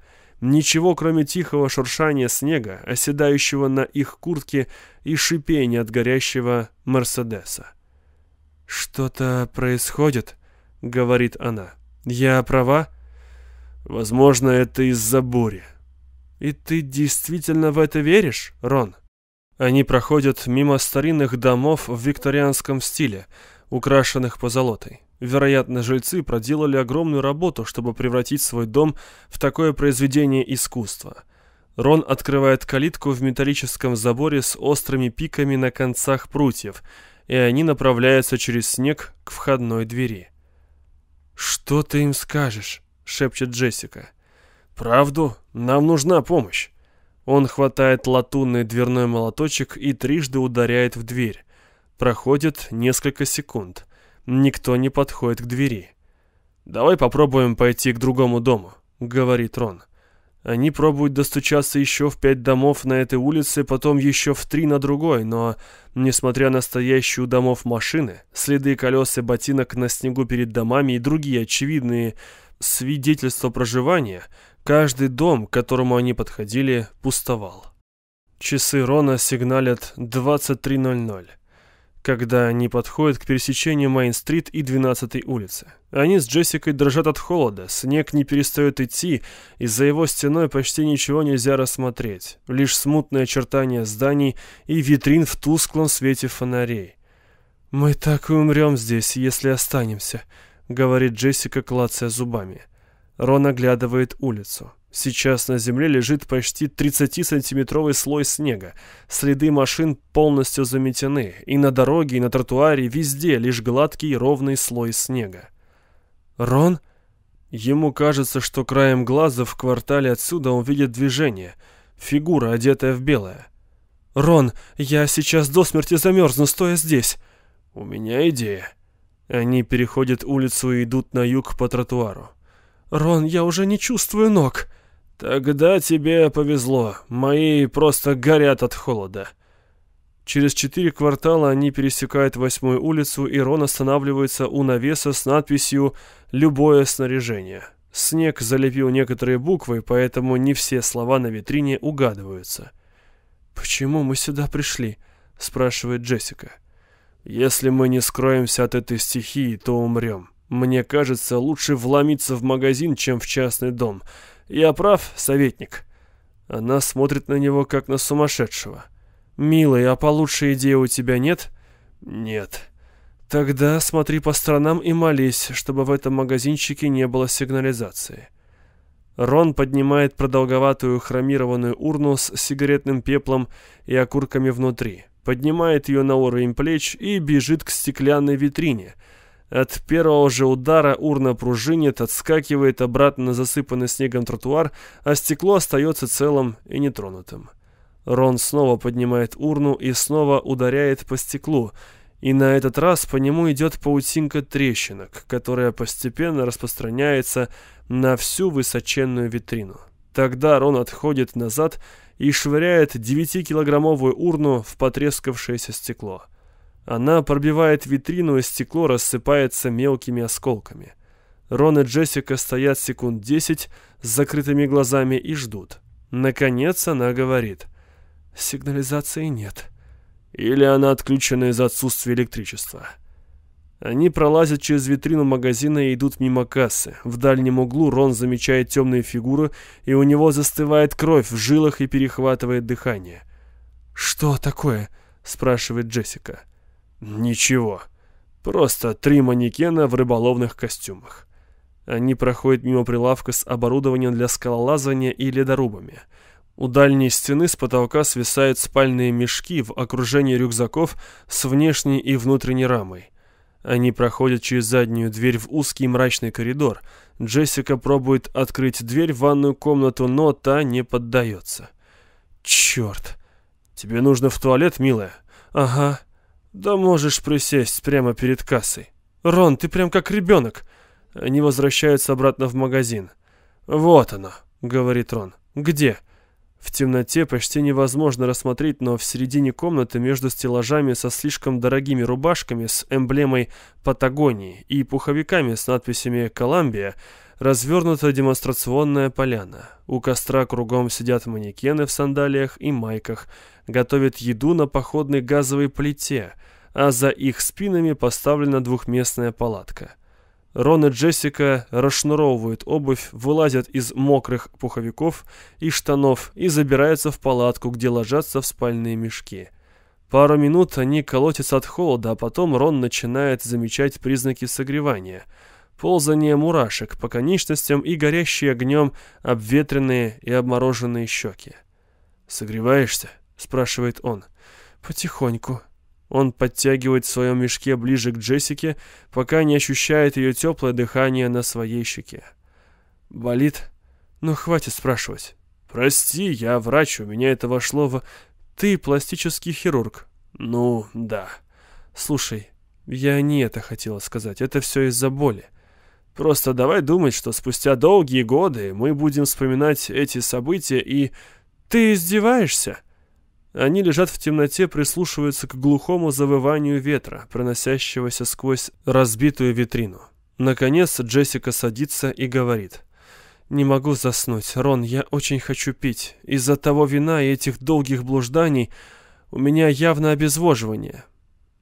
Speaker 1: Ничего, кроме тихого шуршания снега, оседающего на их куртке и шипения от горящего Мерседеса.
Speaker 2: «Что-то происходит», — говорит она. «Я права?»
Speaker 1: «Возможно, это из-за бури».
Speaker 2: «И ты действительно в это веришь, Рон?»
Speaker 1: Они проходят мимо старинных домов в викторианском стиле, украшенных позолотой. Вероятно, жильцы проделали огромную работу, чтобы превратить свой дом в такое произведение искусства. Рон открывает калитку в металлическом заборе с острыми пиками на концах прутьев, и они направляются через снег к входной двери.
Speaker 2: «Что ты им скажешь?»
Speaker 1: шепчет Джессика. «Правду? Нам нужна помощь». Он хватает латунный дверной молоточек и трижды ударяет в дверь. Проходит несколько секунд. Никто не подходит к двери. «Давай попробуем пойти к другому дому», — говорит Рон. Они пробуют достучаться еще в пять домов на этой улице, потом еще в три на другой, но, несмотря на стоящие у домов машины, следы колес и ботинок на снегу перед домами и другие очевидные свидетельства проживания, каждый дом, к которому они подходили, пустовал. Часы Рона сигналят 23.00 когда они подходят к пересечению Мейн-стрит и 12-й улицы. Они с Джессикой дрожат от холода, снег не перестает идти, и за его стеной почти ничего нельзя рассмотреть, лишь смутные очертания зданий и витрин в тусклом свете фонарей. «Мы так и умрем здесь, если останемся», — говорит Джессика, клацая зубами. Рон оглядывает улицу. Сейчас на земле лежит почти 30-сантиметровый слой снега. Следы машин полностью заметены. И на дороге, и на тротуаре, везде лишь гладкий ровный слой снега. «Рон?» Ему кажется, что краем глаза в квартале отсюда он видит движение. Фигура, одетая в белое. «Рон, я сейчас до смерти замерзну, стоя здесь». «У меня идея». Они переходят улицу и идут на юг по тротуару. «Рон, я уже не чувствую ног». «Тогда тебе повезло. Мои просто горят от холода». Через четыре квартала они пересекают восьмую улицу, и Рон останавливается у навеса с надписью «Любое снаряжение». Снег залепил некоторые буквы, поэтому не все слова на витрине угадываются. «Почему мы сюда пришли?» — спрашивает Джессика. «Если мы не скроемся от этой стихии, то умрем. Мне кажется, лучше вломиться в магазин, чем в частный дом. Я прав, советник?» Она смотрит на него, как на сумасшедшего. «Милый, а получше идеи у тебя нет?» «Нет». «Тогда смотри по сторонам и молись, чтобы в этом магазинчике не было сигнализации». Рон поднимает продолговатую хромированную урну с сигаретным пеплом и окурками внутри, поднимает ее на уровень плеч и бежит к стеклянной витрине – от первого же удара урна пружинит, отскакивает обратно на засыпанный снегом тротуар, а стекло остается целым и нетронутым. Рон снова поднимает урну и снова ударяет по стеклу, и на этот раз по нему идет паутинка трещинок, которая постепенно распространяется на всю высоченную витрину. Тогда Рон отходит назад и швыряет 9-килограммовую урну в потрескавшееся стекло. Она пробивает витрину, и стекло рассыпается мелкими осколками. Рон и Джессика стоят секунд десять с закрытыми глазами и ждут. Наконец она говорит. Сигнализации нет. Или она отключена из-за отсутствия электричества. Они пролазят через витрину магазина и идут мимо кассы. В дальнем углу Рон замечает темные фигуры, и у него застывает кровь в жилах и перехватывает дыхание. «Что такое?» – спрашивает Джессика. Ничего. Просто три манекена в рыболовных костюмах. Они проходят мимо прилавка с оборудованием для скалолазания и ледорубами. У дальней стены с потолка свисают спальные мешки в окружении рюкзаков с внешней и внутренней рамой. Они проходят через заднюю дверь в узкий мрачный коридор. Джессика пробует открыть дверь в ванную комнату, но та не поддается. «Черт! Тебе нужно в туалет, милая?» «Ага», да можешь присесть прямо перед кассой. Рон, ты прям как ребенок. Они возвращаются обратно в магазин. Вот оно, говорит Рон. Где? В темноте почти невозможно рассмотреть, но в середине комнаты между стеллажами со слишком дорогими рубашками с эмблемой Патагонии и пуховиками с надписями «Коламбия» развернута демонстрационная поляна. У костра кругом сидят манекены в сандалиях и майках, готовят еду на походной газовой плите, а за их спинами поставлена двухместная палатка. Рон и Джессика расшнуровывают обувь, вылазят из мокрых пуховиков и штанов и забираются в палатку, где ложатся в спальные мешки. Пару минут они колотятся от холода, а потом Рон начинает замечать признаки согревания. Ползание мурашек по конечностям и горящие огнем обветренные и обмороженные щеки. «Согреваешься?» — спрашивает он. «Потихоньку». Он подтягивает в своем мешке ближе к Джессике, пока не ощущает ее теплое дыхание на своей щеке. Болит? Ну, хватит спрашивать.
Speaker 2: Прости, я врач, у меня это вошло в...
Speaker 1: Ты пластический хирург.
Speaker 2: Ну, да.
Speaker 1: Слушай, я не это хотела сказать, это все из-за боли.
Speaker 2: Просто давай думать, что спустя долгие годы мы будем вспоминать эти события и...
Speaker 1: Ты издеваешься? Они лежат в темноте, прислушиваются к глухому завыванию ветра, проносящегося сквозь разбитую витрину. Наконец Джессика садится и говорит. «Не могу заснуть. Рон, я очень хочу пить. Из-за того вина и этих долгих блужданий у меня явно обезвоживание».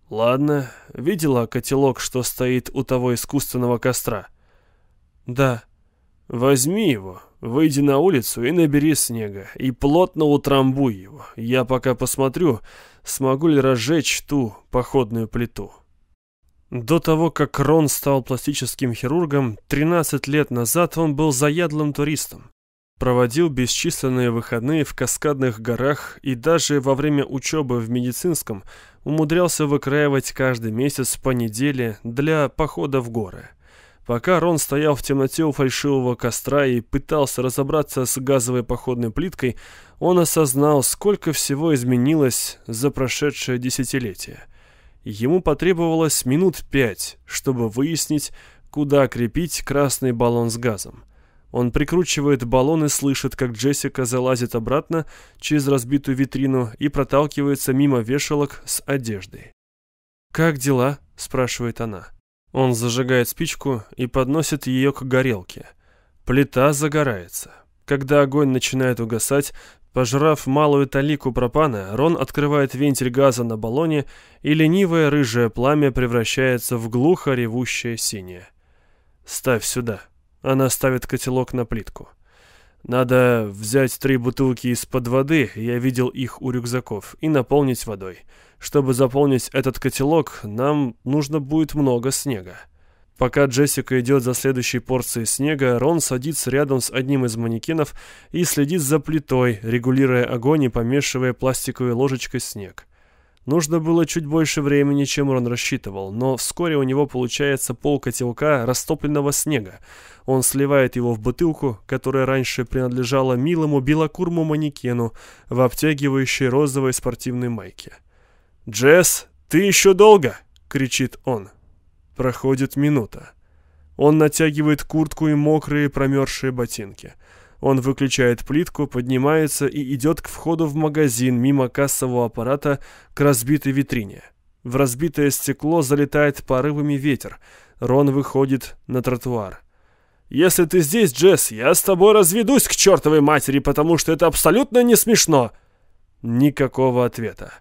Speaker 2: «Ладно. Видела котелок, что стоит у того искусственного костра?»
Speaker 1: «Да».
Speaker 2: «Возьми его, выйди на улицу и набери снега, и плотно утрамбуй его. Я пока посмотрю, смогу ли разжечь ту походную плиту».
Speaker 1: До того, как Рон стал пластическим хирургом, 13 лет назад он был заядлым туристом. Проводил бесчисленные выходные в каскадных горах и даже во время учебы в медицинском умудрялся выкраивать каждый месяц по неделе для похода в горы. Пока Рон стоял в темноте у фальшивого костра и пытался разобраться с газовой походной плиткой, он осознал, сколько всего изменилось за прошедшее десятилетие. Ему потребовалось минут пять, чтобы выяснить, куда крепить красный баллон с газом. Он прикручивает баллон и слышит, как Джессика залазит обратно через разбитую витрину и проталкивается мимо вешалок с одеждой. «Как дела?» – спрашивает она. Он зажигает спичку и подносит ее к горелке. Плита загорается. Когда огонь начинает угасать, пожрав малую талику пропана, Рон открывает вентиль газа на баллоне, и ленивое рыжее пламя превращается в глухо ревущее синее. «Ставь сюда». Она ставит котелок на плитку. «Надо взять три бутылки из-под воды, я видел их у рюкзаков, и наполнить водой». Чтобы заполнить этот котелок, нам нужно будет много снега. Пока Джессика идет за следующей порцией снега, Рон садится рядом с одним из манекенов и следит за плитой, регулируя огонь и помешивая пластиковой ложечкой снег. Нужно было чуть больше времени, чем Рон рассчитывал, но вскоре у него получается пол котелка растопленного снега. Он сливает его в бутылку, которая раньше принадлежала милому белокурму манекену в обтягивающей розовой спортивной майке.
Speaker 2: «Джесс, ты еще долго?» — кричит он.
Speaker 1: Проходит минута. Он натягивает куртку и мокрые промерзшие ботинки. Он выключает плитку, поднимается и идет к входу в магазин мимо кассового аппарата к разбитой витрине. В разбитое стекло залетает порывами ветер. Рон выходит на тротуар.
Speaker 2: «Если ты здесь, Джесс, я с тобой разведусь к чертовой матери, потому что это абсолютно не смешно!»
Speaker 1: Никакого ответа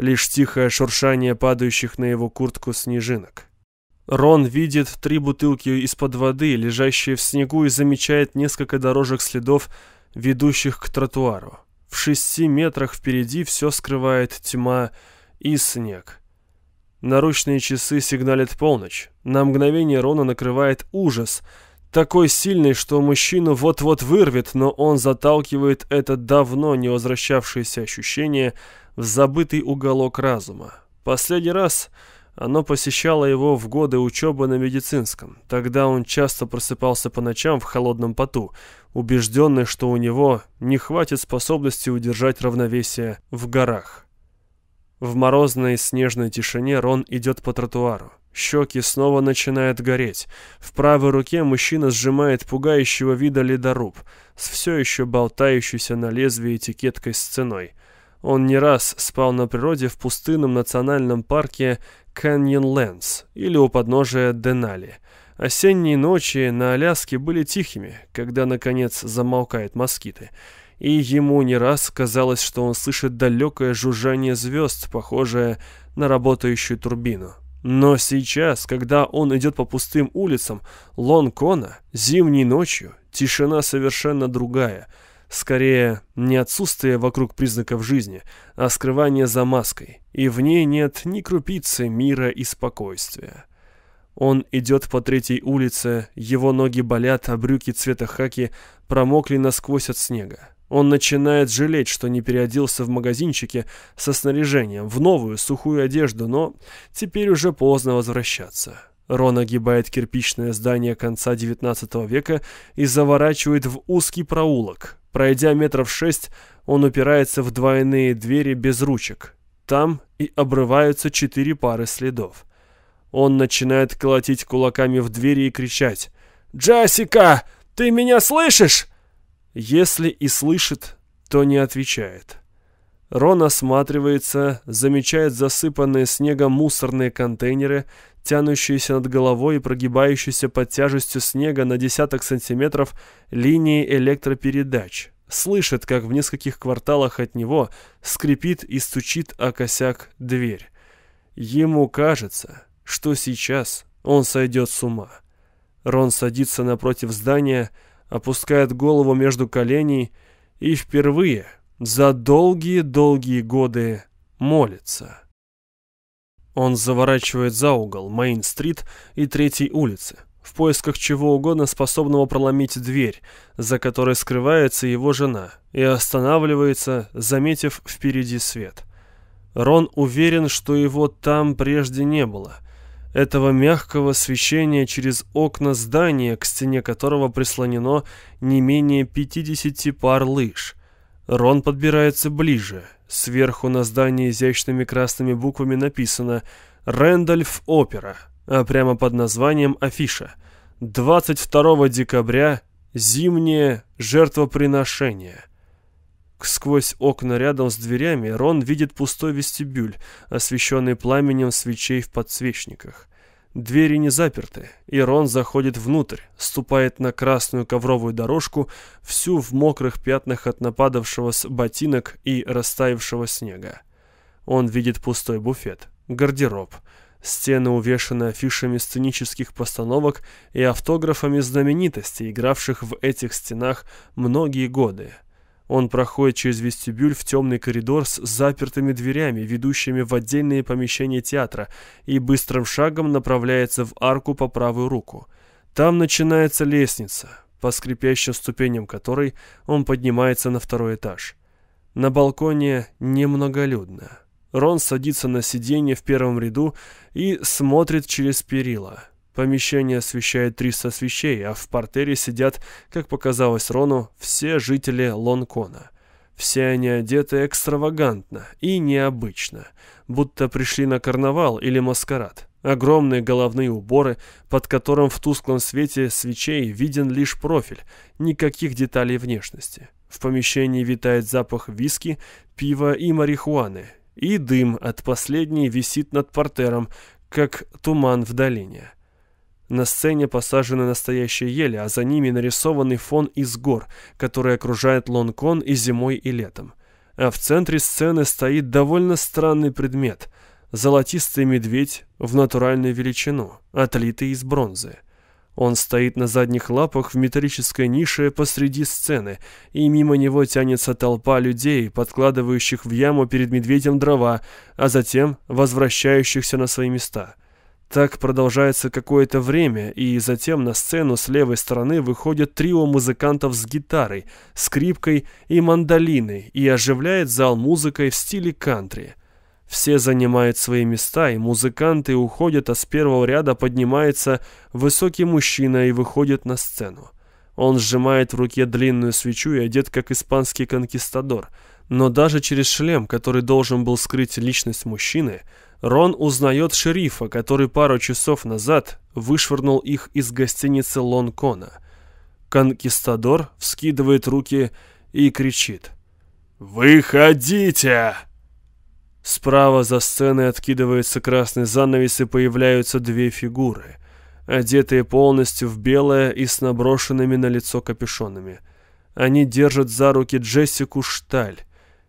Speaker 1: лишь тихое шуршание падающих на его куртку снежинок. Рон видит три бутылки из-под воды, лежащие в снегу, и замечает несколько дорожек следов, ведущих к тротуару. В шести метрах впереди все скрывает тьма и снег. Наручные часы сигналят полночь. На мгновение Рона накрывает ужас, такой сильный, что мужчину вот-вот вырвет, но он заталкивает это давно не возвращавшееся ощущение – в забытый уголок разума. Последний раз оно посещало его в годы учебы на медицинском. Тогда он часто просыпался по ночам в холодном поту, убежденный, что у него не хватит способности удержать равновесие в горах. В морозной снежной тишине Рон идет по тротуару. Щеки снова начинают гореть. В правой руке мужчина сжимает пугающего вида ледоруб с все еще болтающейся на лезвии этикеткой с ценой – он не раз спал на природе в пустынном национальном парке Каньон-Лэнс или у подножия Денали. Осенние ночи на Аляске были тихими, когда, наконец, замолкают москиты. И ему не раз казалось, что он слышит далекое жужжание звезд, похожее на работающую турбину. Но сейчас, когда он идет по пустым улицам Лонкона, зимней ночью, тишина совершенно другая – Скорее, не отсутствие вокруг признаков жизни, а скрывание за маской, и в ней нет ни крупицы мира и спокойствия. Он идет по третьей улице, его ноги болят, а брюки цвета хаки промокли насквозь от снега. Он начинает жалеть, что не переоделся в магазинчике со снаряжением, в новую сухую одежду, но теперь уже поздно возвращаться. Рон огибает кирпичное здание конца XIX века и заворачивает в узкий проулок. Пройдя метров шесть, он упирается в двойные двери без ручек. Там и обрываются четыре пары следов. Он начинает колотить кулаками в двери и кричать «Джессика, ты меня слышишь?» Если и слышит, то не отвечает. Рон осматривается, замечает засыпанные снегом мусорные контейнеры, тянущиеся над головой и прогибающиеся под тяжестью снега на десяток сантиметров линии электропередач. Слышит, как в нескольких кварталах от него скрипит и стучит о косяк дверь. Ему кажется, что сейчас он сойдет с ума. Рон садится напротив здания, опускает голову между коленей и впервые – за долгие-долгие годы молится. Он заворачивает за угол Мейн-стрит и Третьей улицы, в поисках чего угодно способного проломить дверь, за которой скрывается его жена, и останавливается, заметив впереди свет. Рон уверен, что его там прежде не было. Этого мягкого свечения через окна здания, к стене которого прислонено не менее 50 пар лыж – Рон подбирается ближе. Сверху на здании изящными красными буквами написано «Рэндольф Опера», а прямо под названием афиша. 22 декабря «Зимнее жертвоприношение». Сквозь окна рядом с дверями Рон видит пустой вестибюль, освещенный пламенем свечей в подсвечниках. Двери не заперты, и Рон заходит внутрь, ступает на красную ковровую дорожку, всю в мокрых пятнах от нападавшего с ботинок и растаявшего снега. Он видит пустой буфет, гардероб, стены увешаны афишами сценических постановок и автографами знаменитостей, игравших в этих стенах многие годы. Он проходит через вестибюль в темный коридор с запертыми дверями, ведущими в отдельные помещения театра, и быстрым шагом направляется в арку по правую руку. Там начинается лестница, по скрипящим ступеням которой он поднимается на второй этаж. На балконе немноголюдно. Рон садится на сиденье в первом ряду и смотрит через перила. Помещение освещает 300 свечей, а в портере сидят, как показалось Рону, все жители Лонкона. Все они одеты экстравагантно и необычно, будто пришли на карнавал или маскарад. Огромные головные уборы, под которым в тусклом свете свечей виден лишь профиль, никаких деталей внешности. В помещении витает запах виски, пива и марихуаны, и дым от последней висит над портером, как туман в долине. На сцене посажены настоящие ели, а за ними нарисованный фон из гор, который окружает Лонкон и зимой, и летом. А в центре сцены стоит довольно странный предмет – золотистый медведь в натуральную величину, отлитый из бронзы. Он стоит на задних лапах в металлической нише посреди сцены, и мимо него тянется толпа людей, подкладывающих в яму перед медведем дрова, а затем возвращающихся на свои места – так продолжается какое-то время, и затем на сцену с левой стороны выходит трио музыкантов с гитарой, скрипкой и мандолиной и оживляет зал музыкой в стиле кантри. Все занимают свои места, и музыканты уходят, а с первого ряда поднимается высокий мужчина и выходит на сцену. Он сжимает в руке длинную свечу и одет как испанский конкистадор, но даже через шлем, который должен был скрыть личность мужчины, Рон узнает шерифа, который пару часов назад вышвырнул их из гостиницы Лонкона. Конкистадор вскидывает руки и кричит. «Выходите!» Справа за сценой откидывается красный занавес и появляются две фигуры, одетые полностью в белое и с наброшенными на лицо капюшонами. Они держат за руки Джессику Шталь,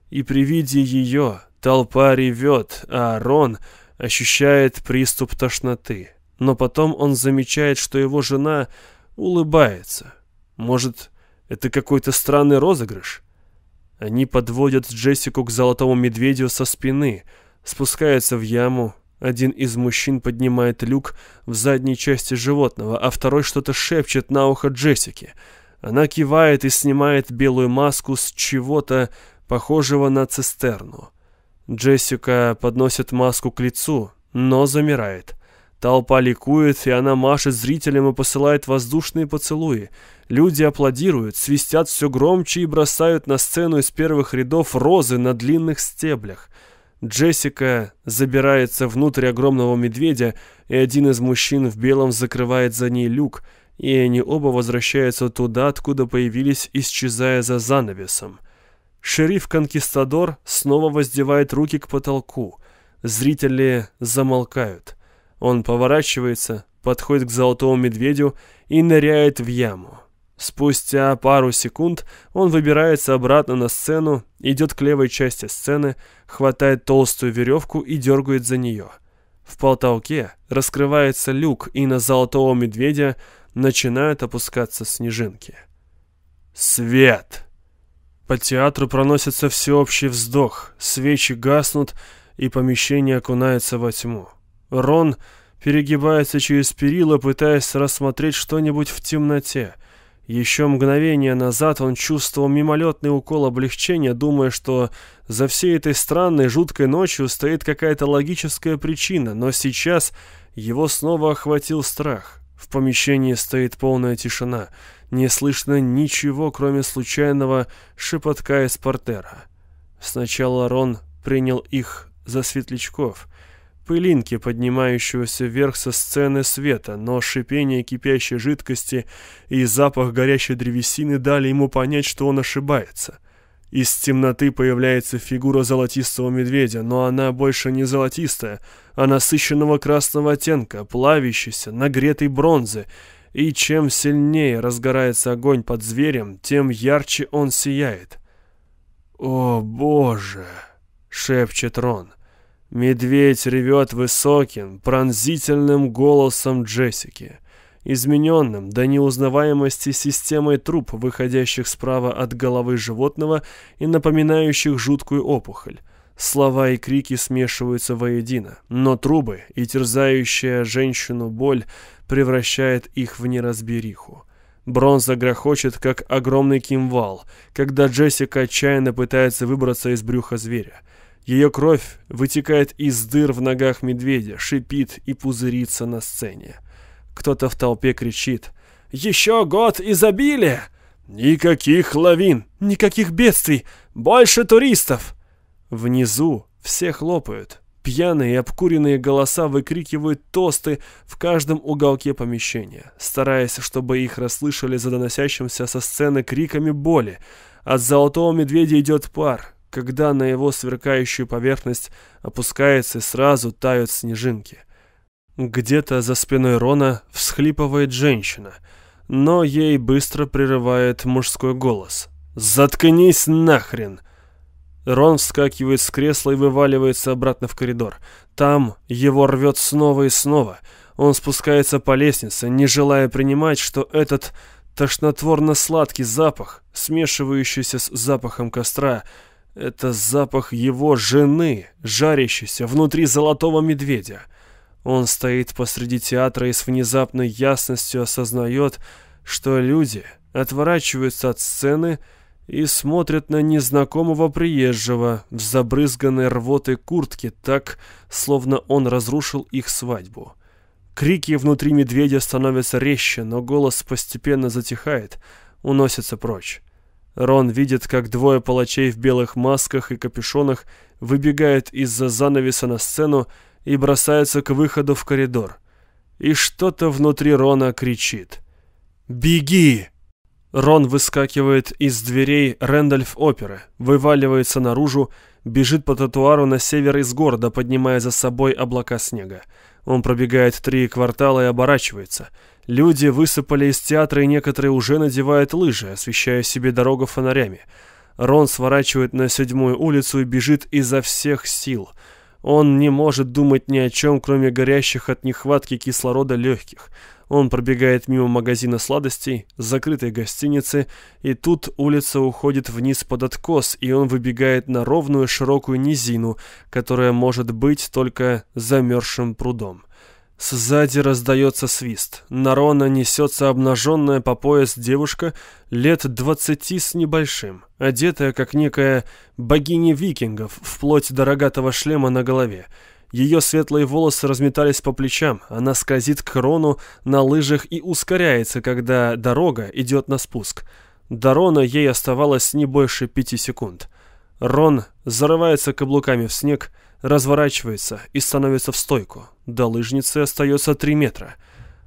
Speaker 1: и при виде ее Толпа ревет, а Рон ощущает приступ тошноты. Но потом он замечает, что его жена улыбается. Может, это какой-то странный розыгрыш? Они подводят Джессику к золотому медведю со спины, спускаются в яму. Один из мужчин поднимает люк в задней части животного, а второй что-то шепчет на ухо Джессике. Она кивает и снимает белую маску с чего-то похожего на цистерну. Джессика подносит маску к лицу, но замирает. Толпа ликует, и она машет зрителям и посылает воздушные поцелуи. Люди аплодируют, свистят все громче и бросают на сцену из первых рядов розы на длинных стеблях. Джессика забирается внутрь огромного медведя, и один из мужчин в белом закрывает за ней люк, и они оба возвращаются туда, откуда появились, исчезая за занавесом. Шериф-конкистадор снова воздевает руки к потолку. Зрители замолкают. Он поворачивается, подходит к золотому медведю и ныряет в яму. Спустя пару секунд он выбирается обратно на сцену, идет к левой части сцены, хватает толстую веревку и дергает за нее. В потолке раскрывается люк, и на золотого медведя начинают опускаться снежинки. Свет! По театру проносится всеобщий вздох, свечи гаснут, и помещение окунается во тьму. Рон перегибается через перила, пытаясь рассмотреть что-нибудь в темноте. Еще мгновение назад он чувствовал мимолетный укол облегчения, думая, что за всей этой странной, жуткой ночью стоит какая-то логическая причина, но сейчас его снова охватил страх. В помещении стоит полная тишина, не слышно ничего, кроме случайного шепотка из портера. Сначала Рон принял их за светлячков, пылинки, поднимающегося вверх со сцены света, но шипение кипящей жидкости и запах горящей древесины дали ему понять, что он ошибается. Из темноты появляется фигура золотистого медведя, но она больше не золотистая, а насыщенного красного оттенка, плавящейся, нагретой бронзы, и чем сильнее разгорается огонь под зверем, тем ярче он сияет. «О, Боже!» — шепчет Рон. Медведь ревет высоким, пронзительным голосом Джессики, измененным до неузнаваемости системой труб, выходящих справа от головы животного и напоминающих жуткую опухоль. Слова и крики смешиваются воедино, но трубы и терзающая женщину боль превращает их в неразбериху. Бронза грохочет, как огромный кимвал, когда Джессика отчаянно пытается выбраться из брюха зверя. Ее кровь вытекает из дыр в ногах медведя, шипит и пузырится на сцене. Кто-то в толпе кричит «Еще год изобилия!» «Никаких лавин! Никаких бедствий! Больше туристов!» Внизу все хлопают. Пьяные и обкуренные голоса выкрикивают тосты в каждом уголке помещения, стараясь, чтобы их расслышали за доносящимся со сцены криками боли. От золотого медведя идет пар, когда на его сверкающую поверхность опускается и сразу тают снежинки. Где-то за спиной Рона всхлипывает женщина, но ей быстро прерывает мужской голос. «Заткнись нахрен!» Рон вскакивает с кресла и вываливается обратно в коридор. Там его рвет снова и снова. Он спускается по лестнице, не желая принимать, что этот тошнотворно-сладкий запах, смешивающийся с запахом костра, это запах его жены, жарящейся внутри золотого медведя. Он стоит посреди театра и с внезапной ясностью осознает, что люди отворачиваются от сцены и смотрят на незнакомого приезжего в забрызганной рвотой куртке так, словно он разрушил их свадьбу. Крики внутри медведя становятся резче, но голос постепенно затихает, уносится прочь. Рон видит, как двое палачей в белых масках и капюшонах выбегают из-за занавеса на сцену и бросаются к выходу в коридор. И что-то внутри Рона кричит. «Беги!» Рон выскакивает из дверей Рэндольф-оперы, вываливается наружу, бежит по тротуару на север из города, поднимая за собой облака снега. Он пробегает три квартала и оборачивается – Люди высыпали из театра, и некоторые уже надевают лыжи, освещая себе дорогу фонарями. Рон сворачивает на седьмую улицу и бежит изо всех сил. Он не может думать ни о чем, кроме горящих от нехватки кислорода легких. Он пробегает мимо магазина сладостей, закрытой гостиницы, и тут улица уходит вниз под откос, и он выбегает на ровную широкую низину, которая может быть только замерзшим прудом. Сзади раздается свист. На Рона несется обнаженная по пояс девушка лет двадцати с небольшим, одетая как некая богиня викингов, вплоть до рогатого шлема на голове. Ее светлые волосы разметались по плечам, она скользит к Рону на лыжах и ускоряется, когда дорога идет на спуск. До Рона ей оставалось не больше пяти секунд. Рон зарывается каблуками в снег, разворачивается и становится в стойку. До лыжницы остается три метра.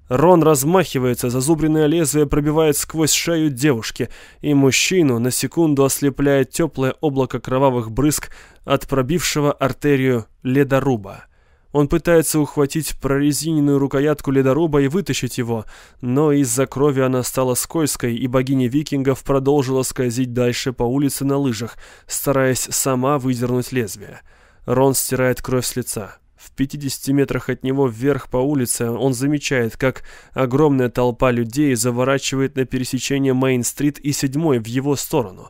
Speaker 1: Рон размахивается, зазубренное лезвие пробивает сквозь шею девушки, и мужчину на секунду ослепляет теплое облако кровавых брызг от пробившего артерию ледоруба. Он пытается ухватить прорезиненную рукоятку ледоруба и вытащить его, но из-за крови она стала скользкой, и богиня викингов продолжила скользить дальше по улице на лыжах, стараясь сама выдернуть лезвие. Рон стирает кровь с лица. В 50 метрах от него вверх по улице он замечает, как огромная толпа людей заворачивает на пересечение Мейн-стрит и седьмой в его сторону.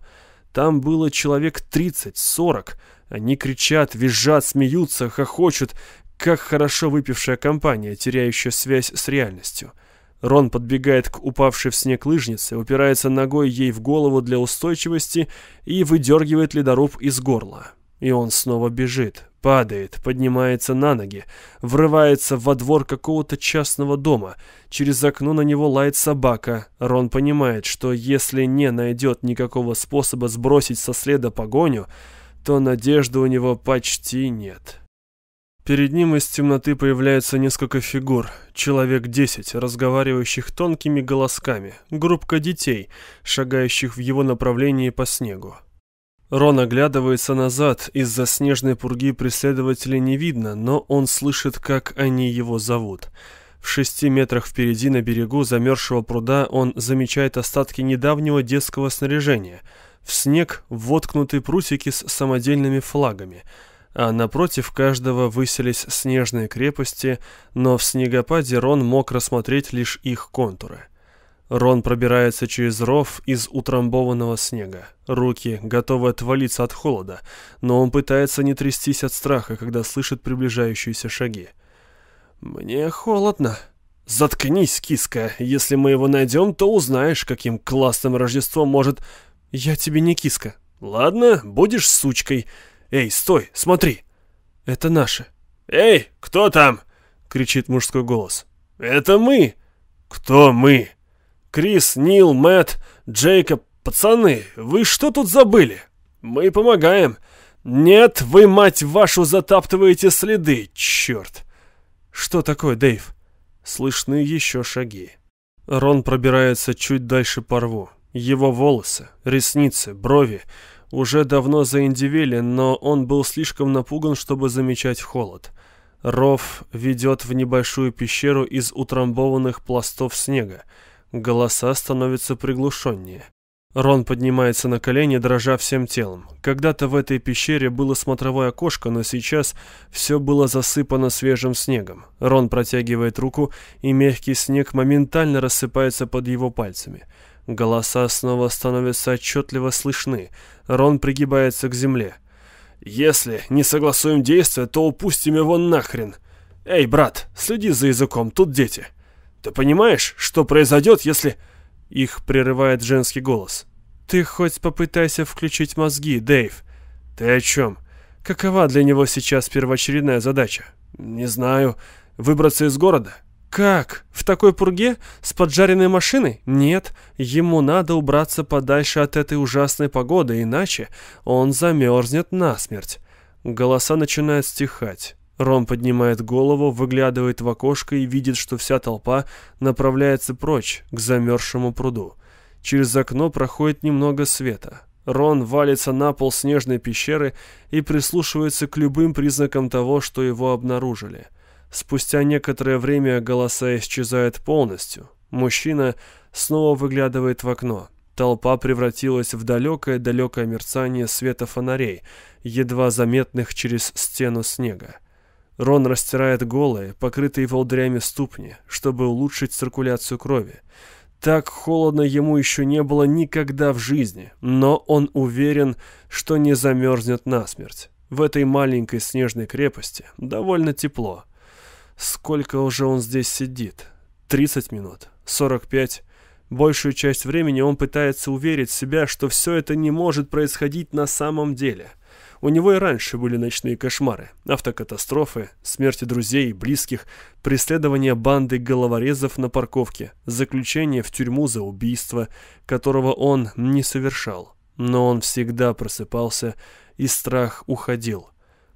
Speaker 1: Там было человек 30-40. Они кричат, визжат, смеются, хохочут, как хорошо выпившая компания, теряющая связь с реальностью. Рон подбегает к упавшей в снег лыжнице, упирается ногой ей в голову для устойчивости и выдергивает ледоруб из горла. И он снова бежит, падает, поднимается на ноги, врывается во двор какого-то частного дома. Через окно на него лает собака. Рон понимает, что если не найдет никакого способа сбросить со следа погоню, то надежды у него почти нет. Перед ним из темноты появляется несколько фигур, человек десять, разговаривающих тонкими голосками, группка детей, шагающих в его направлении по снегу. Рон оглядывается назад, из-за снежной пурги преследователя не видно, но он слышит, как они его зовут. В шести метрах впереди на берегу замерзшего пруда он замечает остатки недавнего детского снаряжения. В снег воткнуты прусики с самодельными флагами, а напротив каждого выселись снежные крепости, но в снегопаде Рон мог рассмотреть лишь их контуры. Рон пробирается через ров из утрамбованного снега. Руки готовы отвалиться от холода, но он пытается не трястись от страха, когда слышит приближающиеся шаги. «Мне холодно». «Заткнись, киска. Если мы его найдем, то узнаешь, каким классным Рождеством может...» «Я тебе не киска». «Ладно, будешь сучкой. Эй, стой, смотри». «Это наши». «Эй, кто там?» — кричит мужской голос. «Это мы». «Кто мы?» Крис, Нил, Мэтт, Джейкоб, пацаны, вы что тут забыли? Мы помогаем. Нет, вы, мать вашу, затаптываете следы, черт. Что такое, Дэйв? Слышны еще шаги. Рон пробирается чуть дальше по рву. Его волосы, ресницы, брови уже давно заиндивели, но он был слишком напуган, чтобы замечать холод. Ров ведет в небольшую пещеру из утрамбованных пластов снега. Голоса становятся приглушеннее. Рон поднимается на колени, дрожа всем телом. Когда-то в этой пещере было смотровое окошко, но сейчас все было засыпано свежим снегом. Рон протягивает руку, и мягкий снег моментально рассыпается под его пальцами. Голоса снова становятся отчетливо слышны. Рон пригибается к земле. «Если не согласуем действия, то упустим его нахрен. Эй, брат, следи за языком, тут дети». Ты понимаешь, что произойдет, если...» Их прерывает женский голос. «Ты хоть попытайся включить мозги, Дэйв». «Ты о чем? Какова для него сейчас первоочередная задача?» «Не знаю. Выбраться из города?» «Как? В такой пурге? С поджаренной машиной? Нет, ему надо убраться подальше от этой ужасной погоды, иначе он замерзнет насмерть». Голоса начинают стихать. Ром поднимает голову, выглядывает в окошко и видит, что вся толпа направляется прочь, к замерзшему пруду. Через окно проходит немного света. Рон валится на пол снежной пещеры и прислушивается к любым признакам того, что его обнаружили. Спустя некоторое время голоса исчезают полностью. Мужчина снова выглядывает в окно. Толпа превратилась в далекое-далекое мерцание света фонарей, едва заметных через стену снега. Рон растирает голые, покрытые волдырями ступни, чтобы улучшить циркуляцию крови. Так холодно ему еще не было никогда в жизни, но он уверен, что не замерзнет насмерть. В этой маленькой снежной крепости довольно тепло. Сколько уже он здесь сидит? 30 минут? 45? Большую часть времени он пытается уверить себя, что все это не может происходить на самом деле – У него и раньше были ночные кошмары, автокатастрофы, смерти друзей и близких, преследование банды головорезов на парковке, заключение в тюрьму за убийство, которого он не совершал. Но он всегда просыпался, и страх уходил.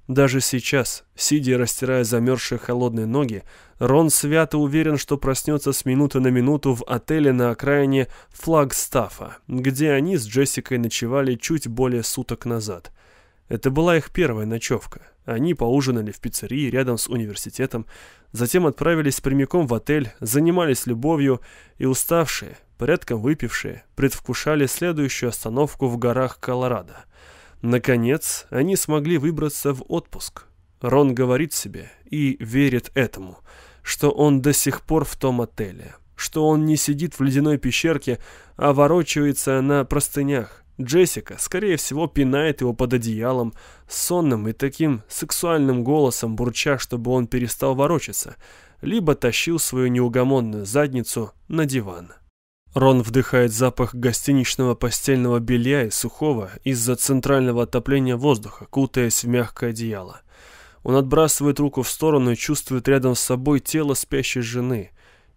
Speaker 1: Даже сейчас, сидя и растирая замерзшие холодные ноги, Рон свято уверен, что проснется с минуты на минуту в отеле на окраине Флагстафа, где они с Джессикой ночевали чуть более суток назад. Это была их первая ночевка. Они поужинали в пиццерии рядом с университетом, затем отправились прямиком в отель, занимались любовью и уставшие, порядком выпившие, предвкушали следующую остановку в горах Колорадо. Наконец, они смогли выбраться в отпуск. Рон говорит себе и верит этому, что он до сих пор в том отеле, что он не сидит в ледяной пещерке, а ворочается на простынях. Джессика, скорее всего, пинает его под одеялом, сонным и таким сексуальным голосом, бурча, чтобы он перестал ворочаться, либо тащил свою неугомонную задницу на диван. Рон вдыхает запах гостиничного постельного белья и сухого из-за центрального отопления воздуха, кутаясь в мягкое одеяло. Он отбрасывает руку в сторону и чувствует рядом с собой тело спящей жены.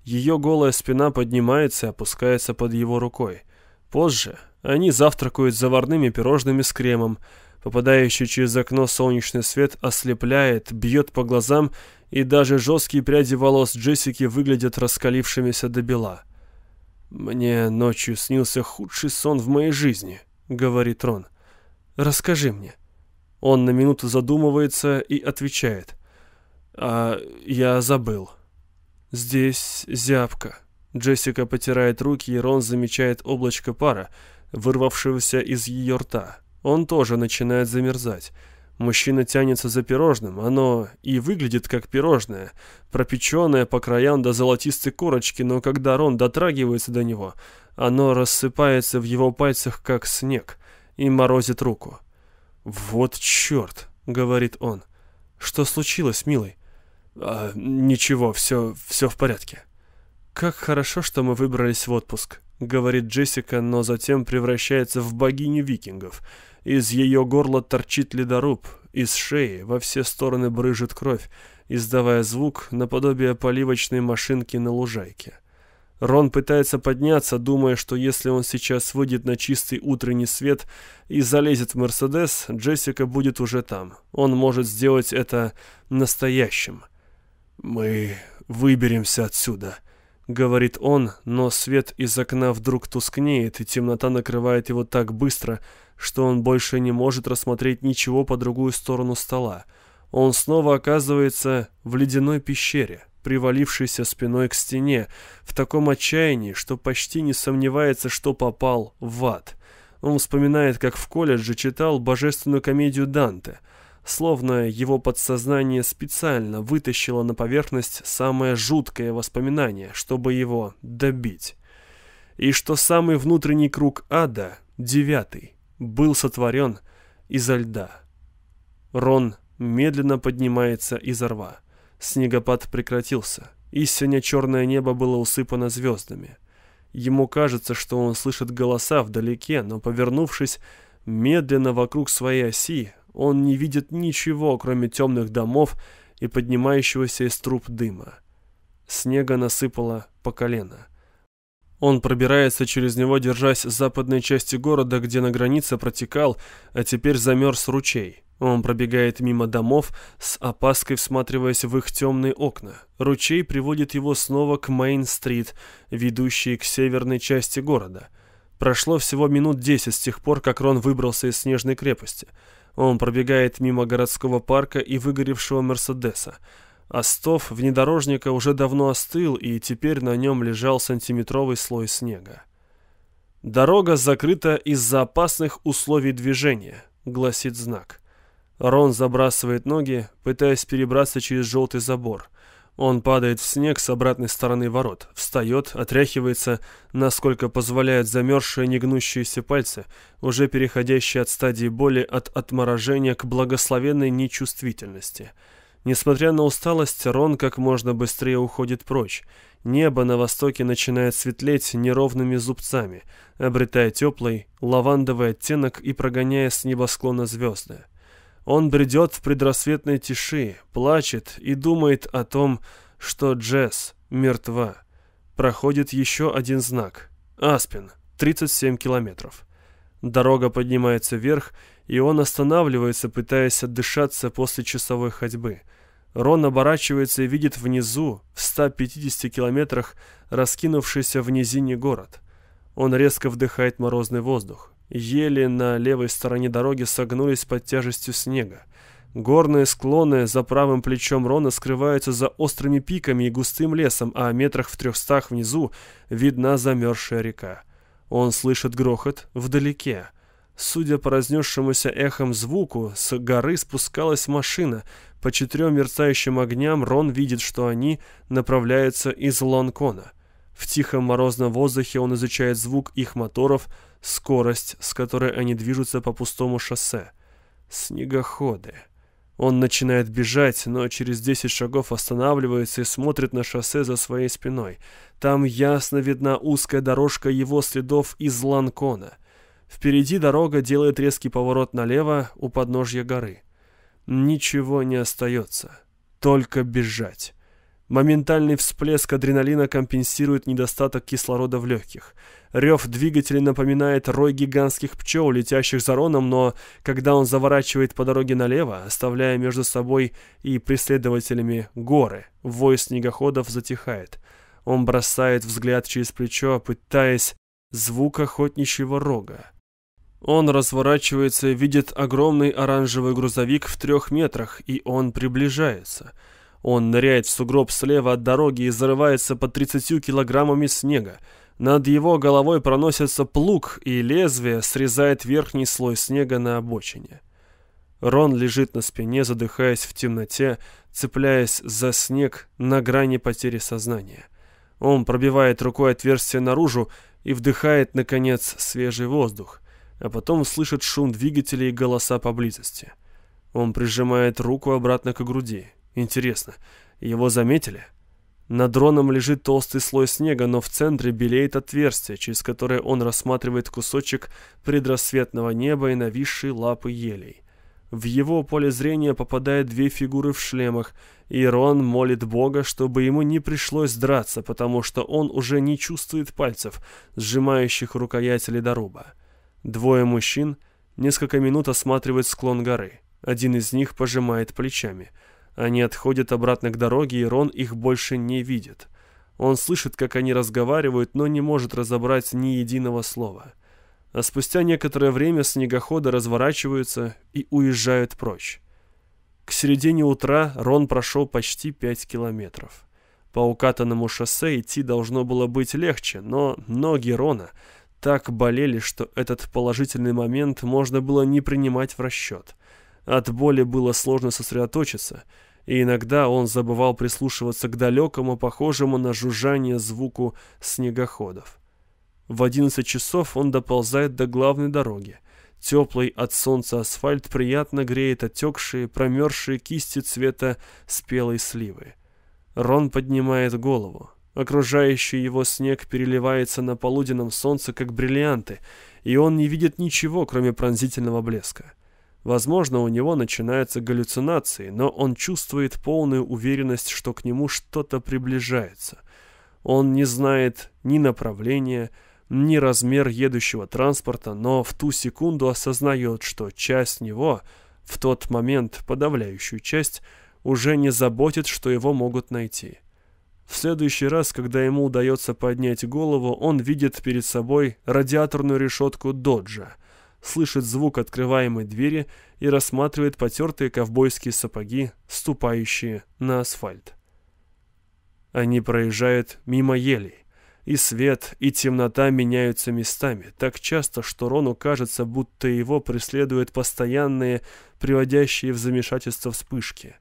Speaker 1: Ее голая спина поднимается и опускается под его рукой. Позже они завтракают заварными пирожными с кремом. Попадающий через окно солнечный свет ослепляет, бьет по глазам, и даже жесткие пряди волос Джессики выглядят раскалившимися до бела. «Мне ночью снился худший сон в моей жизни», — говорит Рон. «Расскажи мне». Он на минуту задумывается и отвечает. «А я забыл». «Здесь зябко». Джессика потирает руки, и Рон замечает облачко пара, вырвавшегося из ее рта. Он тоже начинает замерзать. Мужчина тянется за пирожным, оно и выглядит как пирожное, пропеченное по краям до золотистой корочки, но когда Рон дотрагивается до него, оно рассыпается в его пальцах, как снег, и морозит руку. «Вот черт!» — говорит он. «Что случилось, милый?» а, «Ничего, все, все в порядке». «Как хорошо, что мы выбрались в отпуск», — говорит Джессика, но затем превращается в богиню викингов — из ее горла торчит ледоруб, из шеи во все стороны брыжет кровь, издавая звук наподобие поливочной машинки на лужайке. Рон пытается подняться, думая, что если он сейчас выйдет на чистый утренний свет и залезет в Мерседес, Джессика будет уже там. Он может сделать это настоящим. «Мы выберемся отсюда», — говорит он, но свет из окна вдруг тускнеет, и темнота накрывает его так быстро, что он больше не может рассмотреть ничего по другую сторону стола. Он снова оказывается в ледяной пещере, привалившийся спиной к стене, в таком отчаянии, что почти не сомневается, что попал в ад. Он вспоминает, как в колледже читал божественную комедию Данте, словно его подсознание специально вытащило на поверхность самое жуткое воспоминание, чтобы его добить. И что самый внутренний круг ада, девятый, был сотворен изо льда. Рон медленно поднимается изо рва. Снегопад прекратился, и сине-черное небо было усыпано звездами. Ему кажется, что он слышит голоса вдалеке, но, повернувшись медленно вокруг своей оси, он не видит ничего, кроме темных домов и поднимающегося из труб дыма. Снега насыпало по колено. Он пробирается через него, держась с западной части города, где на границе протекал, а теперь замерз ручей. Он пробегает мимо домов, с опаской всматриваясь в их темные окна. Ручей приводит его снова к Мейн-стрит, ведущей к северной части города. Прошло всего минут десять с тех пор, как Рон выбрался из снежной крепости. Он пробегает мимо городского парка и выгоревшего Мерседеса. Остов внедорожника уже давно остыл, и теперь на нем лежал сантиметровый слой снега. «Дорога закрыта из-за опасных условий движения», — гласит знак. Рон забрасывает ноги, пытаясь перебраться через желтый забор. Он падает в снег с обратной стороны ворот, встает, отряхивается, насколько позволяют замерзшие негнущиеся пальцы, уже переходящие от стадии боли от отморожения к благословенной нечувствительности — Несмотря на усталость, Рон как можно быстрее уходит прочь. Небо на востоке начинает светлеть неровными зубцами, обретая теплый лавандовый оттенок и прогоняя с небосклона звезды. Он бредет в предрассветной тиши, плачет и думает о том, что Джесс мертва. Проходит еще один знак. Аспен, 37 километров. Дорога поднимается вверх, и он останавливается, пытаясь отдышаться после часовой ходьбы. Рон оборачивается и видит внизу, в 150 километрах, раскинувшийся в низине город. Он резко вдыхает морозный воздух. Ели на левой стороне дороги согнулись под тяжестью снега. Горные склоны за правым плечом Рона скрываются за острыми пиками и густым лесом, а метрах в трехстах внизу видна замерзшая река. Он слышит грохот вдалеке. Судя по разнесшемуся эхом звуку, с горы спускалась машина. По четырем мерцающим огням Рон видит, что они направляются из Лонкона. В тихом морозном воздухе он изучает звук их моторов, скорость, с которой они движутся по пустому шоссе. Снегоходы. Он начинает бежать, но через 10 шагов останавливается и смотрит на шоссе за своей спиной. Там ясно видна узкая дорожка его следов из Ланкона. Впереди дорога делает резкий поворот налево у подножья горы. Ничего не остается, только бежать. Моментальный всплеск адреналина компенсирует недостаток кислорода в легких. Рев двигателя напоминает рой гигантских пчел, летящих за Роном, но когда он заворачивает по дороге налево, оставляя между собой и преследователями горы, вой снегоходов затихает. Он бросает взгляд через плечо, пытаясь звук охотничьего рога. Он разворачивается и видит огромный оранжевый грузовик в трех метрах, и он приближается — он ныряет в сугроб слева от дороги и зарывается под 30 килограммами снега. Над его головой проносится плуг, и лезвие срезает верхний слой снега на обочине. Рон лежит на спине, задыхаясь в темноте, цепляясь за снег на грани потери сознания. Он пробивает рукой отверстие наружу и вдыхает, наконец, свежий воздух, а потом слышит шум двигателей и голоса поблизости. Он прижимает руку обратно к груди. Интересно, его заметили? Над дроном лежит толстый слой снега, но в центре белеет отверстие, через которое он рассматривает кусочек предрассветного неба и нависшие лапы елей. В его поле зрения попадают две фигуры в шлемах, и Рон молит Бога, чтобы ему не пришлось драться, потому что он уже не чувствует пальцев, сжимающих рукоять ледоруба. Двое мужчин несколько минут осматривают склон горы. Один из них пожимает плечами – они отходят обратно к дороге, и Рон их больше не видит. Он слышит, как они разговаривают, но не может разобрать ни единого слова. А спустя некоторое время снегоходы разворачиваются и уезжают прочь. К середине утра Рон прошел почти пять километров. По укатанному шоссе идти должно было быть легче, но ноги Рона так болели, что этот положительный момент можно было не принимать в расчет. От боли было сложно сосредоточиться, и иногда он забывал прислушиваться к далекому, похожему на жужжание звуку снегоходов. В 11 часов он доползает до главной дороги. Теплый от солнца асфальт приятно греет отекшие, промерзшие кисти цвета спелой сливы. Рон поднимает голову. Окружающий его снег переливается на полуденном солнце, как бриллианты, и он не видит ничего, кроме пронзительного блеска. Возможно, у него начинаются галлюцинации, но он чувствует полную уверенность, что к нему что-то приближается. Он не знает ни направления, ни размер едущего транспорта, но в ту секунду осознает, что часть него, в тот момент подавляющую часть, уже не заботит, что его могут найти. В следующий раз, когда ему удается поднять голову, он видит перед собой радиаторную решетку «Доджа», слышит звук открываемой двери и рассматривает потертые ковбойские сапоги, ступающие на асфальт. Они проезжают мимо елей, и свет, и темнота меняются местами, так часто, что Рону кажется, будто его преследуют постоянные, приводящие в замешательство вспышки.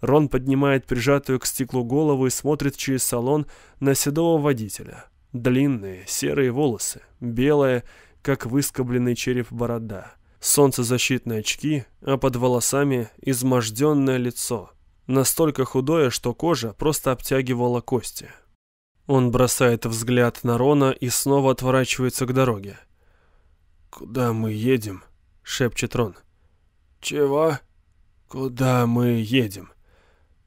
Speaker 1: Рон поднимает прижатую к стеклу голову и смотрит через салон на седого водителя. Длинные серые волосы, белая как выскобленный череп борода. Солнцезащитные очки, а под волосами изможденное лицо. Настолько худое, что кожа просто обтягивала кости. Он бросает взгляд на Рона и снова отворачивается к дороге. «Куда мы едем?» — шепчет Рон.
Speaker 2: «Чего?» «Куда мы едем?»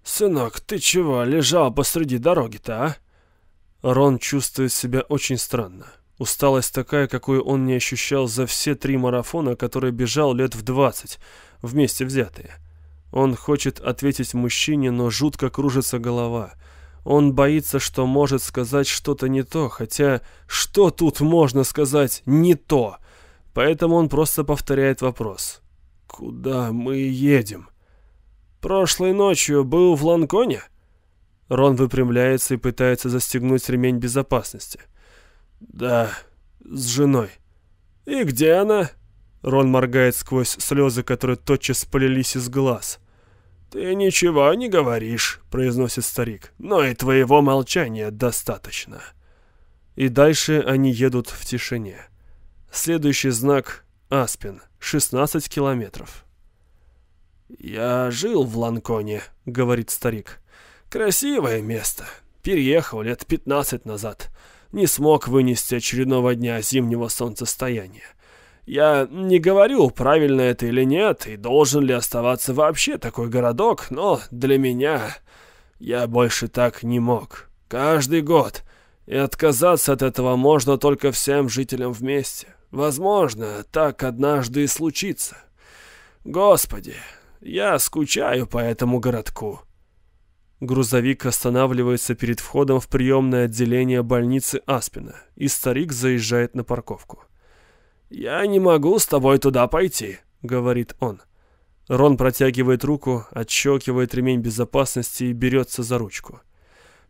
Speaker 2: «Сынок, ты чего, лежал посреди дороги-то, а?»
Speaker 1: Рон чувствует себя очень странно. Усталость такая, какую он не ощущал за все три марафона, которые бежал лет в двадцать, вместе взятые. Он хочет ответить мужчине, но жутко кружится голова. Он боится, что может сказать что-то не то, хотя что тут можно сказать не то? Поэтому он просто повторяет вопрос. «Куда мы едем?»
Speaker 2: «Прошлой ночью был в Ланконе?»
Speaker 1: Рон выпрямляется и пытается застегнуть ремень безопасности.
Speaker 2: «Да, с женой».
Speaker 1: «И где она?» Рон моргает сквозь слезы, которые тотчас полились из глаз.
Speaker 2: «Ты ничего не говоришь», — произносит старик, — «но и твоего молчания достаточно».
Speaker 1: И дальше они едут в тишине. Следующий знак — Аспин, 16 километров.
Speaker 2: «Я жил в Ланконе», — говорит старик. «Красивое место. Переехал лет 15 назад. Не смог вынести очередного дня зимнего солнцестояния. Я не говорю, правильно это или нет, и должен ли оставаться вообще такой городок, но для меня я больше так не мог. Каждый год. И отказаться от этого можно только всем жителям вместе. Возможно, так однажды и случится. Господи, я скучаю по этому городку.
Speaker 1: Грузовик останавливается перед входом в приемное отделение больницы Аспина, и старик заезжает на парковку.
Speaker 2: «Я не могу с тобой туда пойти», — говорит он.
Speaker 1: Рон протягивает руку, отщелкивает ремень безопасности и берется за ручку.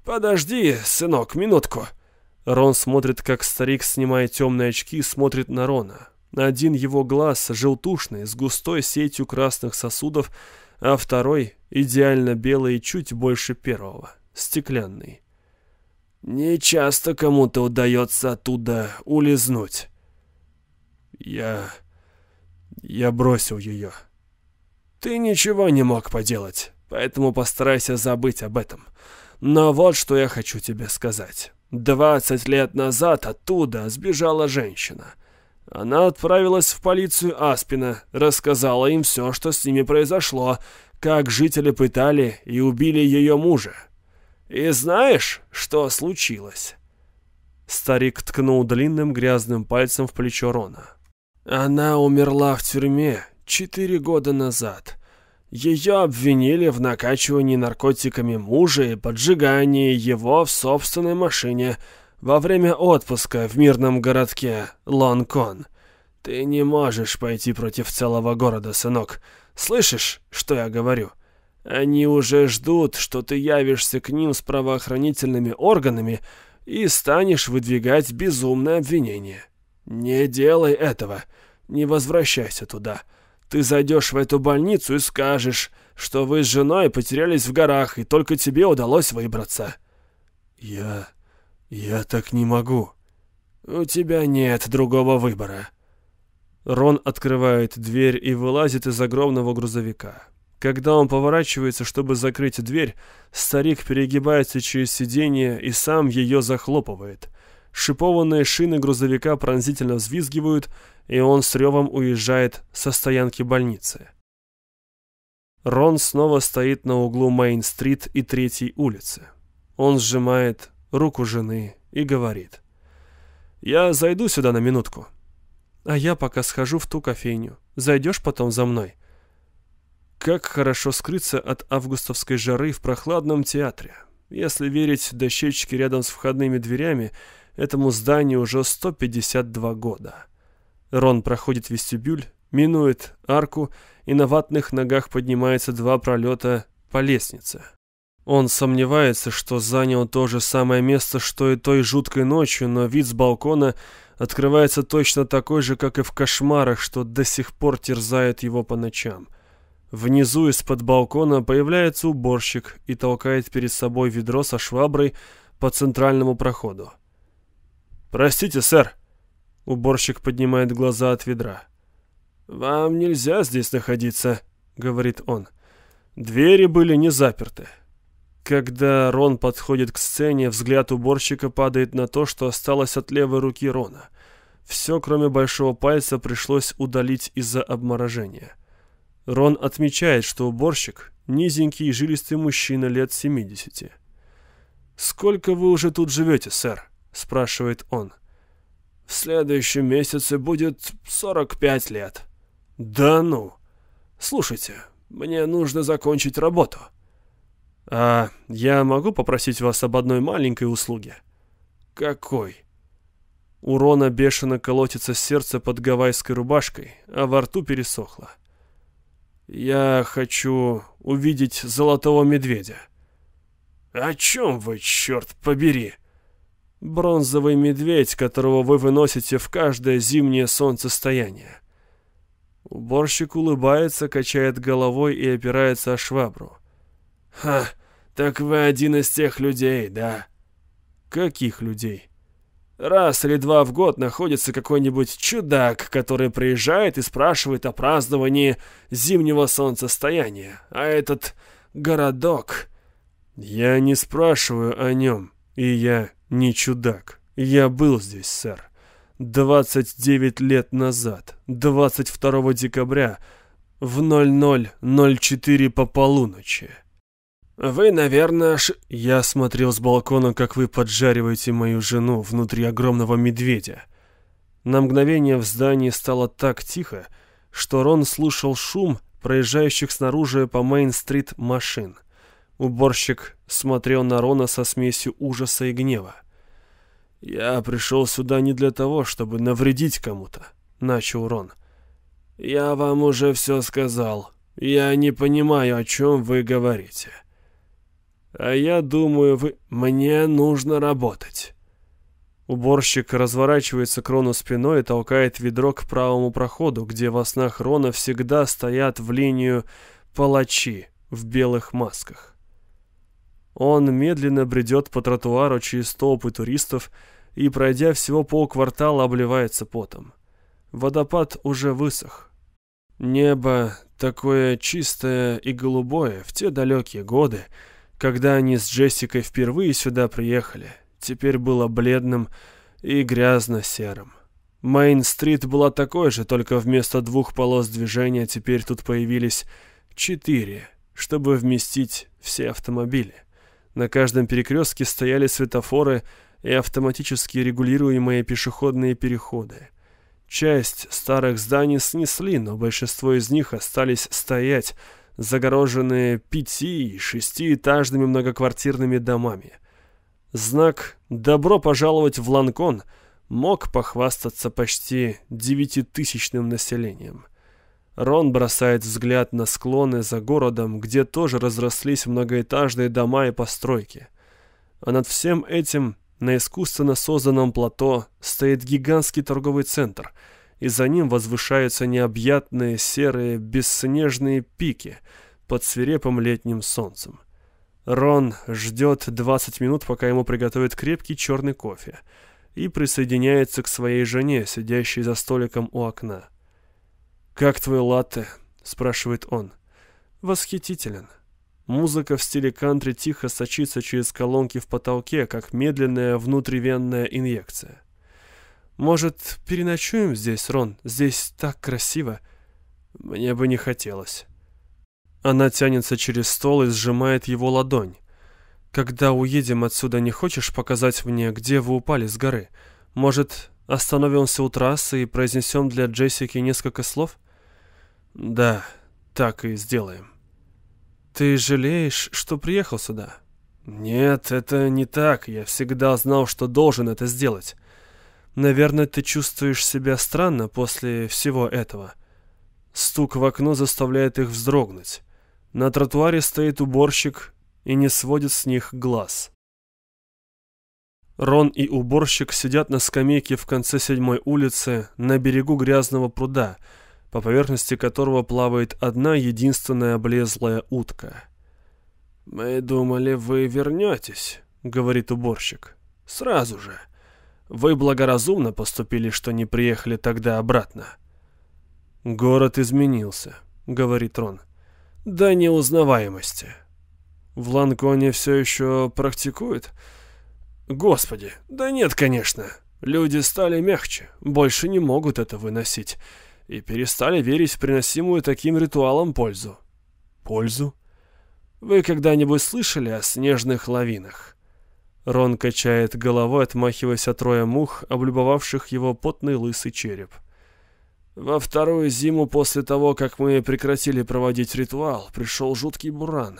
Speaker 2: «Подожди, сынок, минутку».
Speaker 1: Рон смотрит, как старик, снимая темные очки, смотрит на Рона. Один его глаз желтушный, с густой сетью красных сосудов, а второй идеально белый и чуть больше первого, стеклянный.
Speaker 2: «Не часто кому-то удается оттуда улизнуть».
Speaker 1: Я... я бросил ее.
Speaker 2: Ты ничего не мог поделать, поэтому постарайся забыть об этом. Но вот что я хочу тебе сказать. Двадцать лет назад оттуда сбежала женщина. Она отправилась в полицию Аспина, рассказала им все, что с ними произошло, как жители пытали и убили ее мужа. И знаешь, что случилось?»
Speaker 1: Старик ткнул длинным грязным пальцем в плечо Рона.
Speaker 2: Она умерла в тюрьме четыре года назад. Ее обвинили в накачивании наркотиками мужа и поджигании его в собственной машине во время отпуска в мирном городке Лонкон. Ты не можешь пойти против целого города, сынок. Слышишь, что я говорю? Они уже ждут, что ты явишься к ним с правоохранительными органами и станешь выдвигать безумное обвинение. «Не делай этого. Не возвращайся туда. Ты зайдешь в эту больницу и скажешь, что вы с женой потерялись в горах, и только тебе удалось выбраться».
Speaker 1: «Я... я так не могу».
Speaker 2: «У тебя нет другого выбора».
Speaker 1: Рон открывает дверь и вылазит из огромного грузовика. Когда он поворачивается, чтобы закрыть дверь, старик перегибается через сиденье и сам ее захлопывает. Шипованные шины грузовика пронзительно взвизгивают, и он с ревом уезжает со стоянки больницы. Рон снова стоит на углу Мейн-стрит и Третьей улицы. Он сжимает руку жены и говорит. «Я зайду сюда на минутку. А я пока схожу в ту кофейню. Зайдешь потом за мной?» Как хорошо скрыться от августовской жары в прохладном театре. Если верить дощечке рядом с входными дверями, Этому зданию уже 152 года. Рон проходит вестибюль, минует арку и на ватных ногах поднимается два пролета по лестнице. Он сомневается, что занял то же самое место, что и той жуткой ночью, но вид с балкона открывается точно такой же, как и в кошмарах, что до сих пор терзает его по ночам. Внизу из-под балкона появляется уборщик и толкает перед собой ведро со шваброй по центральному проходу. «Простите, сэр». Уборщик поднимает глаза от ведра.
Speaker 2: «Вам нельзя здесь находиться», — говорит он.
Speaker 1: Двери были не заперты. Когда Рон подходит к сцене, взгляд уборщика падает на то, что осталось от левой руки Рона. Все, кроме большого пальца, пришлось удалить из-за обморожения. Рон отмечает, что уборщик – низенький и жилистый мужчина лет 70. «Сколько вы уже тут живете, сэр?» – спрашивает он.
Speaker 2: «В следующем месяце будет 45 лет».
Speaker 1: «Да ну!»
Speaker 2: «Слушайте, мне нужно закончить работу».
Speaker 1: «А я могу попросить вас об одной маленькой услуге?»
Speaker 2: «Какой?»
Speaker 1: У Рона бешено колотится сердце под гавайской рубашкой, а во рту пересохло. «Я хочу увидеть золотого медведя».
Speaker 2: «О чем вы, черт побери?»
Speaker 1: «Бронзовый медведь, которого вы выносите в каждое зимнее солнцестояние». Уборщик улыбается, качает головой и опирается о швабру.
Speaker 2: «Ха, так вы один из тех людей, да?»
Speaker 1: «Каких людей?»
Speaker 2: Раз или два в год находится какой-нибудь чудак, который приезжает и спрашивает о праздновании зимнего солнцестояния. А этот городок...
Speaker 1: Я не спрашиваю о нем, и я не чудак. Я был здесь, сэр. 29 лет назад, 22 декабря, в 00.04 по полуночи.
Speaker 2: «Вы, наверное, ш...»
Speaker 1: Я смотрел с балкона, как вы поджариваете мою жену внутри огромного медведя. На мгновение в здании стало так тихо, что Рон слушал шум проезжающих снаружи по Мейн-стрит машин. Уборщик смотрел на Рона со смесью ужаса и гнева. «Я пришел сюда не для того, чтобы навредить кому-то», — начал Рон.
Speaker 2: «Я вам уже все сказал. Я не понимаю, о чем вы говорите».
Speaker 1: А я думаю, вы...
Speaker 2: Мне нужно работать.
Speaker 1: Уборщик разворачивается к Рону спиной и толкает ведро к правому проходу, где во снах Рона всегда стоят в линию палачи в белых масках. Он медленно бредет по тротуару через толпы туристов и, пройдя всего полквартала, обливается потом. Водопад уже высох. Небо такое чистое и голубое в те далекие годы, когда они с Джессикой впервые сюда приехали, теперь было бледным и грязно-серым. Мейн-стрит была такой же, только вместо двух полос движения теперь тут появились четыре, чтобы вместить все автомобили. На каждом перекрестке стояли светофоры и автоматически регулируемые пешеходные переходы. Часть старых зданий снесли, но большинство из них остались стоять, загороженные пяти- и шестиэтажными многоквартирными домами. Знак «Добро пожаловать в Ланкон» мог похвастаться почти девятитысячным населением. Рон бросает взгляд на склоны за городом, где тоже разрослись многоэтажные дома и постройки. А над всем этим, на искусственно созданном плато, стоит гигантский торговый центр – и за ним возвышаются необъятные серые бесснежные пики под свирепым летним солнцем. Рон ждет 20 минут, пока ему приготовят крепкий черный кофе, и присоединяется к своей жене, сидящей за столиком у окна. «Как твой латте?» — спрашивает он. «Восхитителен». Музыка в стиле кантри тихо сочится через колонки в потолке, как медленная внутривенная инъекция. Может, переночуем здесь, Рон? Здесь так красиво. Мне бы не хотелось. Она тянется через стол и сжимает его ладонь. Когда уедем отсюда, не хочешь показать мне, где вы упали с горы? Может, остановимся у трассы и произнесем для Джессики несколько слов? Да, так и сделаем. Ты жалеешь, что приехал сюда? Нет, это не так. Я всегда знал, что должен это сделать. Наверное, ты чувствуешь себя странно после всего этого. Стук в окно заставляет их вздрогнуть. На тротуаре стоит уборщик и не сводит с них глаз. Рон и уборщик сидят на скамейке в конце седьмой улицы на берегу грязного пруда, по поверхности которого плавает одна единственная облезлая утка.
Speaker 2: «Мы думали, вы вернетесь», — говорит уборщик. «Сразу же». Вы благоразумно поступили, что не приехали тогда обратно.
Speaker 1: Город изменился, говорит Рон.
Speaker 2: До неузнаваемости.
Speaker 1: В Ланконе все еще практикуют?
Speaker 2: Господи, да нет, конечно. Люди стали мягче, больше не могут это выносить. и перестали верить в приносимую таким ритуалом пользу.
Speaker 1: Пользу?
Speaker 2: Вы когда-нибудь слышали о снежных лавинах?
Speaker 1: Рон качает головой, отмахиваясь от роя мух, облюбовавших его потный лысый череп.
Speaker 2: Во вторую зиму после того, как мы прекратили проводить ритуал, пришел жуткий буран.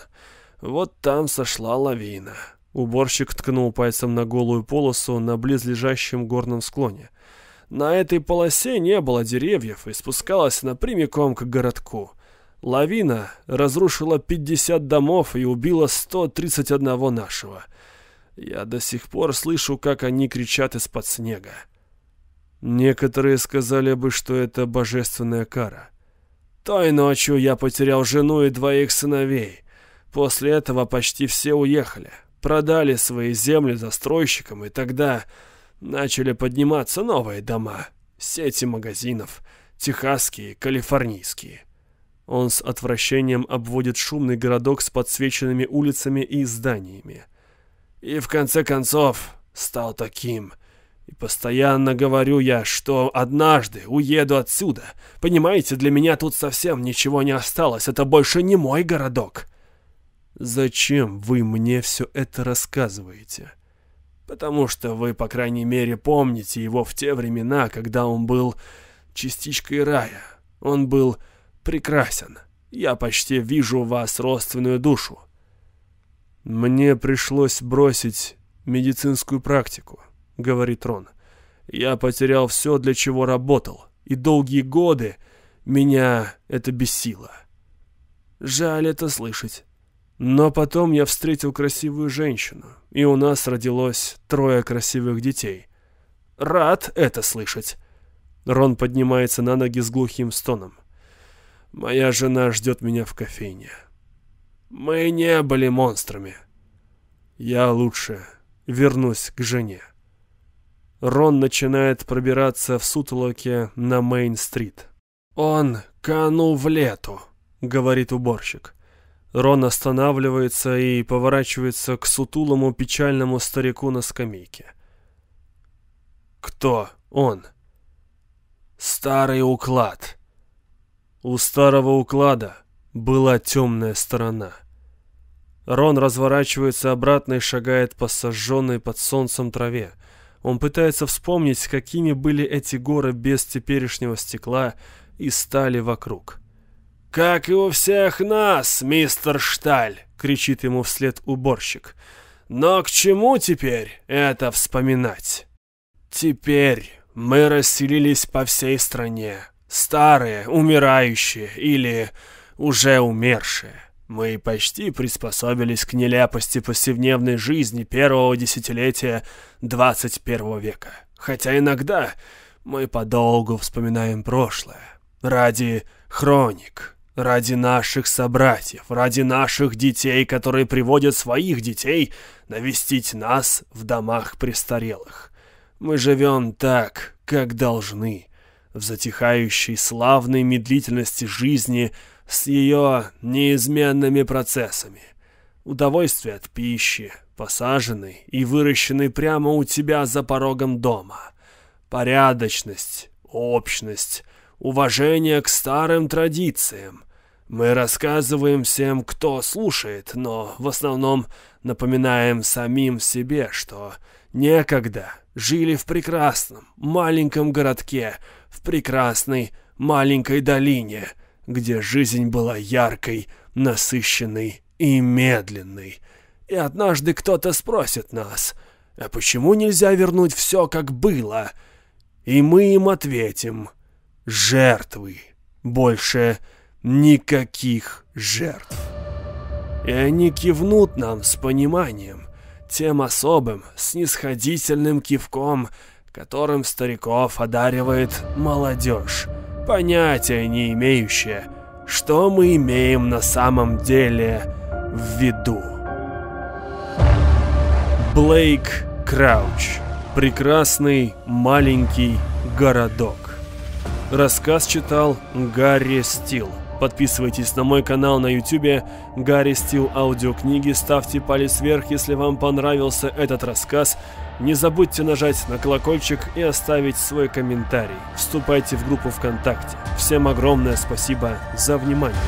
Speaker 2: Вот там сошла лавина.
Speaker 1: Уборщик ткнул пальцем на голую полосу на близлежащем горном склоне.
Speaker 2: На этой полосе не было деревьев и спускалась напрямиком к городку. Лавина разрушила 50 домов и убила 131 нашего. Я до сих пор слышу, как они кричат из-под снега.
Speaker 1: Некоторые сказали бы, что это божественная кара.
Speaker 2: Той ночью я потерял жену и двоих сыновей. После этого почти все уехали. Продали свои земли застройщикам, и тогда начали подниматься новые дома. Сети магазинов. Техасские, калифорнийские.
Speaker 1: Он с отвращением обводит шумный городок с подсвеченными улицами и зданиями.
Speaker 2: И в конце концов стал таким – и постоянно говорю я, что однажды уеду отсюда. Понимаете, для меня тут совсем ничего не осталось. Это больше не мой городок.
Speaker 1: Зачем вы мне все это рассказываете?
Speaker 2: Потому что вы, по крайней мере, помните его в те времена, когда он был частичкой рая. Он был прекрасен. Я почти вижу в вас родственную душу.
Speaker 1: Мне пришлось бросить медицинскую практику. — говорит Рон. «Я потерял все, для чего работал, и долгие годы меня это бесило.
Speaker 2: Жаль это слышать.
Speaker 1: Но потом я встретил красивую женщину, и у нас родилось трое красивых детей.
Speaker 2: Рад это слышать».
Speaker 1: Рон поднимается на ноги с глухим стоном.
Speaker 2: «Моя жена ждет меня в кофейне. Мы не были монстрами.
Speaker 1: Я лучше вернусь к жене». Рон начинает пробираться в сутолоке на Мейн-стрит.
Speaker 2: «Он канул в лету», — говорит уборщик.
Speaker 1: Рон останавливается и поворачивается к сутулому печальному старику на скамейке.
Speaker 2: «Кто он?» «Старый уклад».
Speaker 1: У старого уклада была темная сторона. Рон разворачивается обратно и шагает по сожженной под солнцем траве. Он пытается вспомнить, какими были эти горы без теперешнего стекла и стали вокруг.
Speaker 2: «Как и у всех нас, мистер Шталь!» — кричит ему вслед уборщик. «Но к чему теперь это вспоминать? Теперь мы расселились по всей стране, старые, умирающие или уже умершие. Мы почти приспособились к нелепости повседневной жизни первого десятилетия 21 века. Хотя иногда мы подолгу вспоминаем прошлое. Ради хроник, ради наших собратьев, ради наших детей, которые приводят своих детей навестить нас в домах престарелых. Мы живем так, как должны, в затихающей славной медлительности жизни – с ее неизменными процессами. Удовольствие от пищи, посаженной и выращенной прямо у тебя за порогом дома. Порядочность, общность, уважение к старым традициям. Мы рассказываем всем, кто слушает, но в основном напоминаем самим себе, что некогда жили в прекрасном маленьком городке, в прекрасной маленькой долине — где жизнь была яркой, насыщенной и медленной. И однажды кто-то спросит нас, а почему нельзя вернуть все, как было? И мы им ответим, жертвы, больше никаких жертв. И они кивнут нам с пониманием, тем особым, снисходительным кивком, которым стариков одаривает молодежь понятия не имеющая, что мы имеем на самом деле в виду. Блейк Крауч. Прекрасный маленький городок. Рассказ читал Гарри Стил.
Speaker 1: Подписывайтесь на мой канал на YouTube Гарри Стил Аудиокниги, ставьте палец вверх, если вам понравился этот рассказ. Не забудьте нажать на колокольчик и оставить свой комментарий. Вступайте в группу ВКонтакте. Всем огромное спасибо за внимание.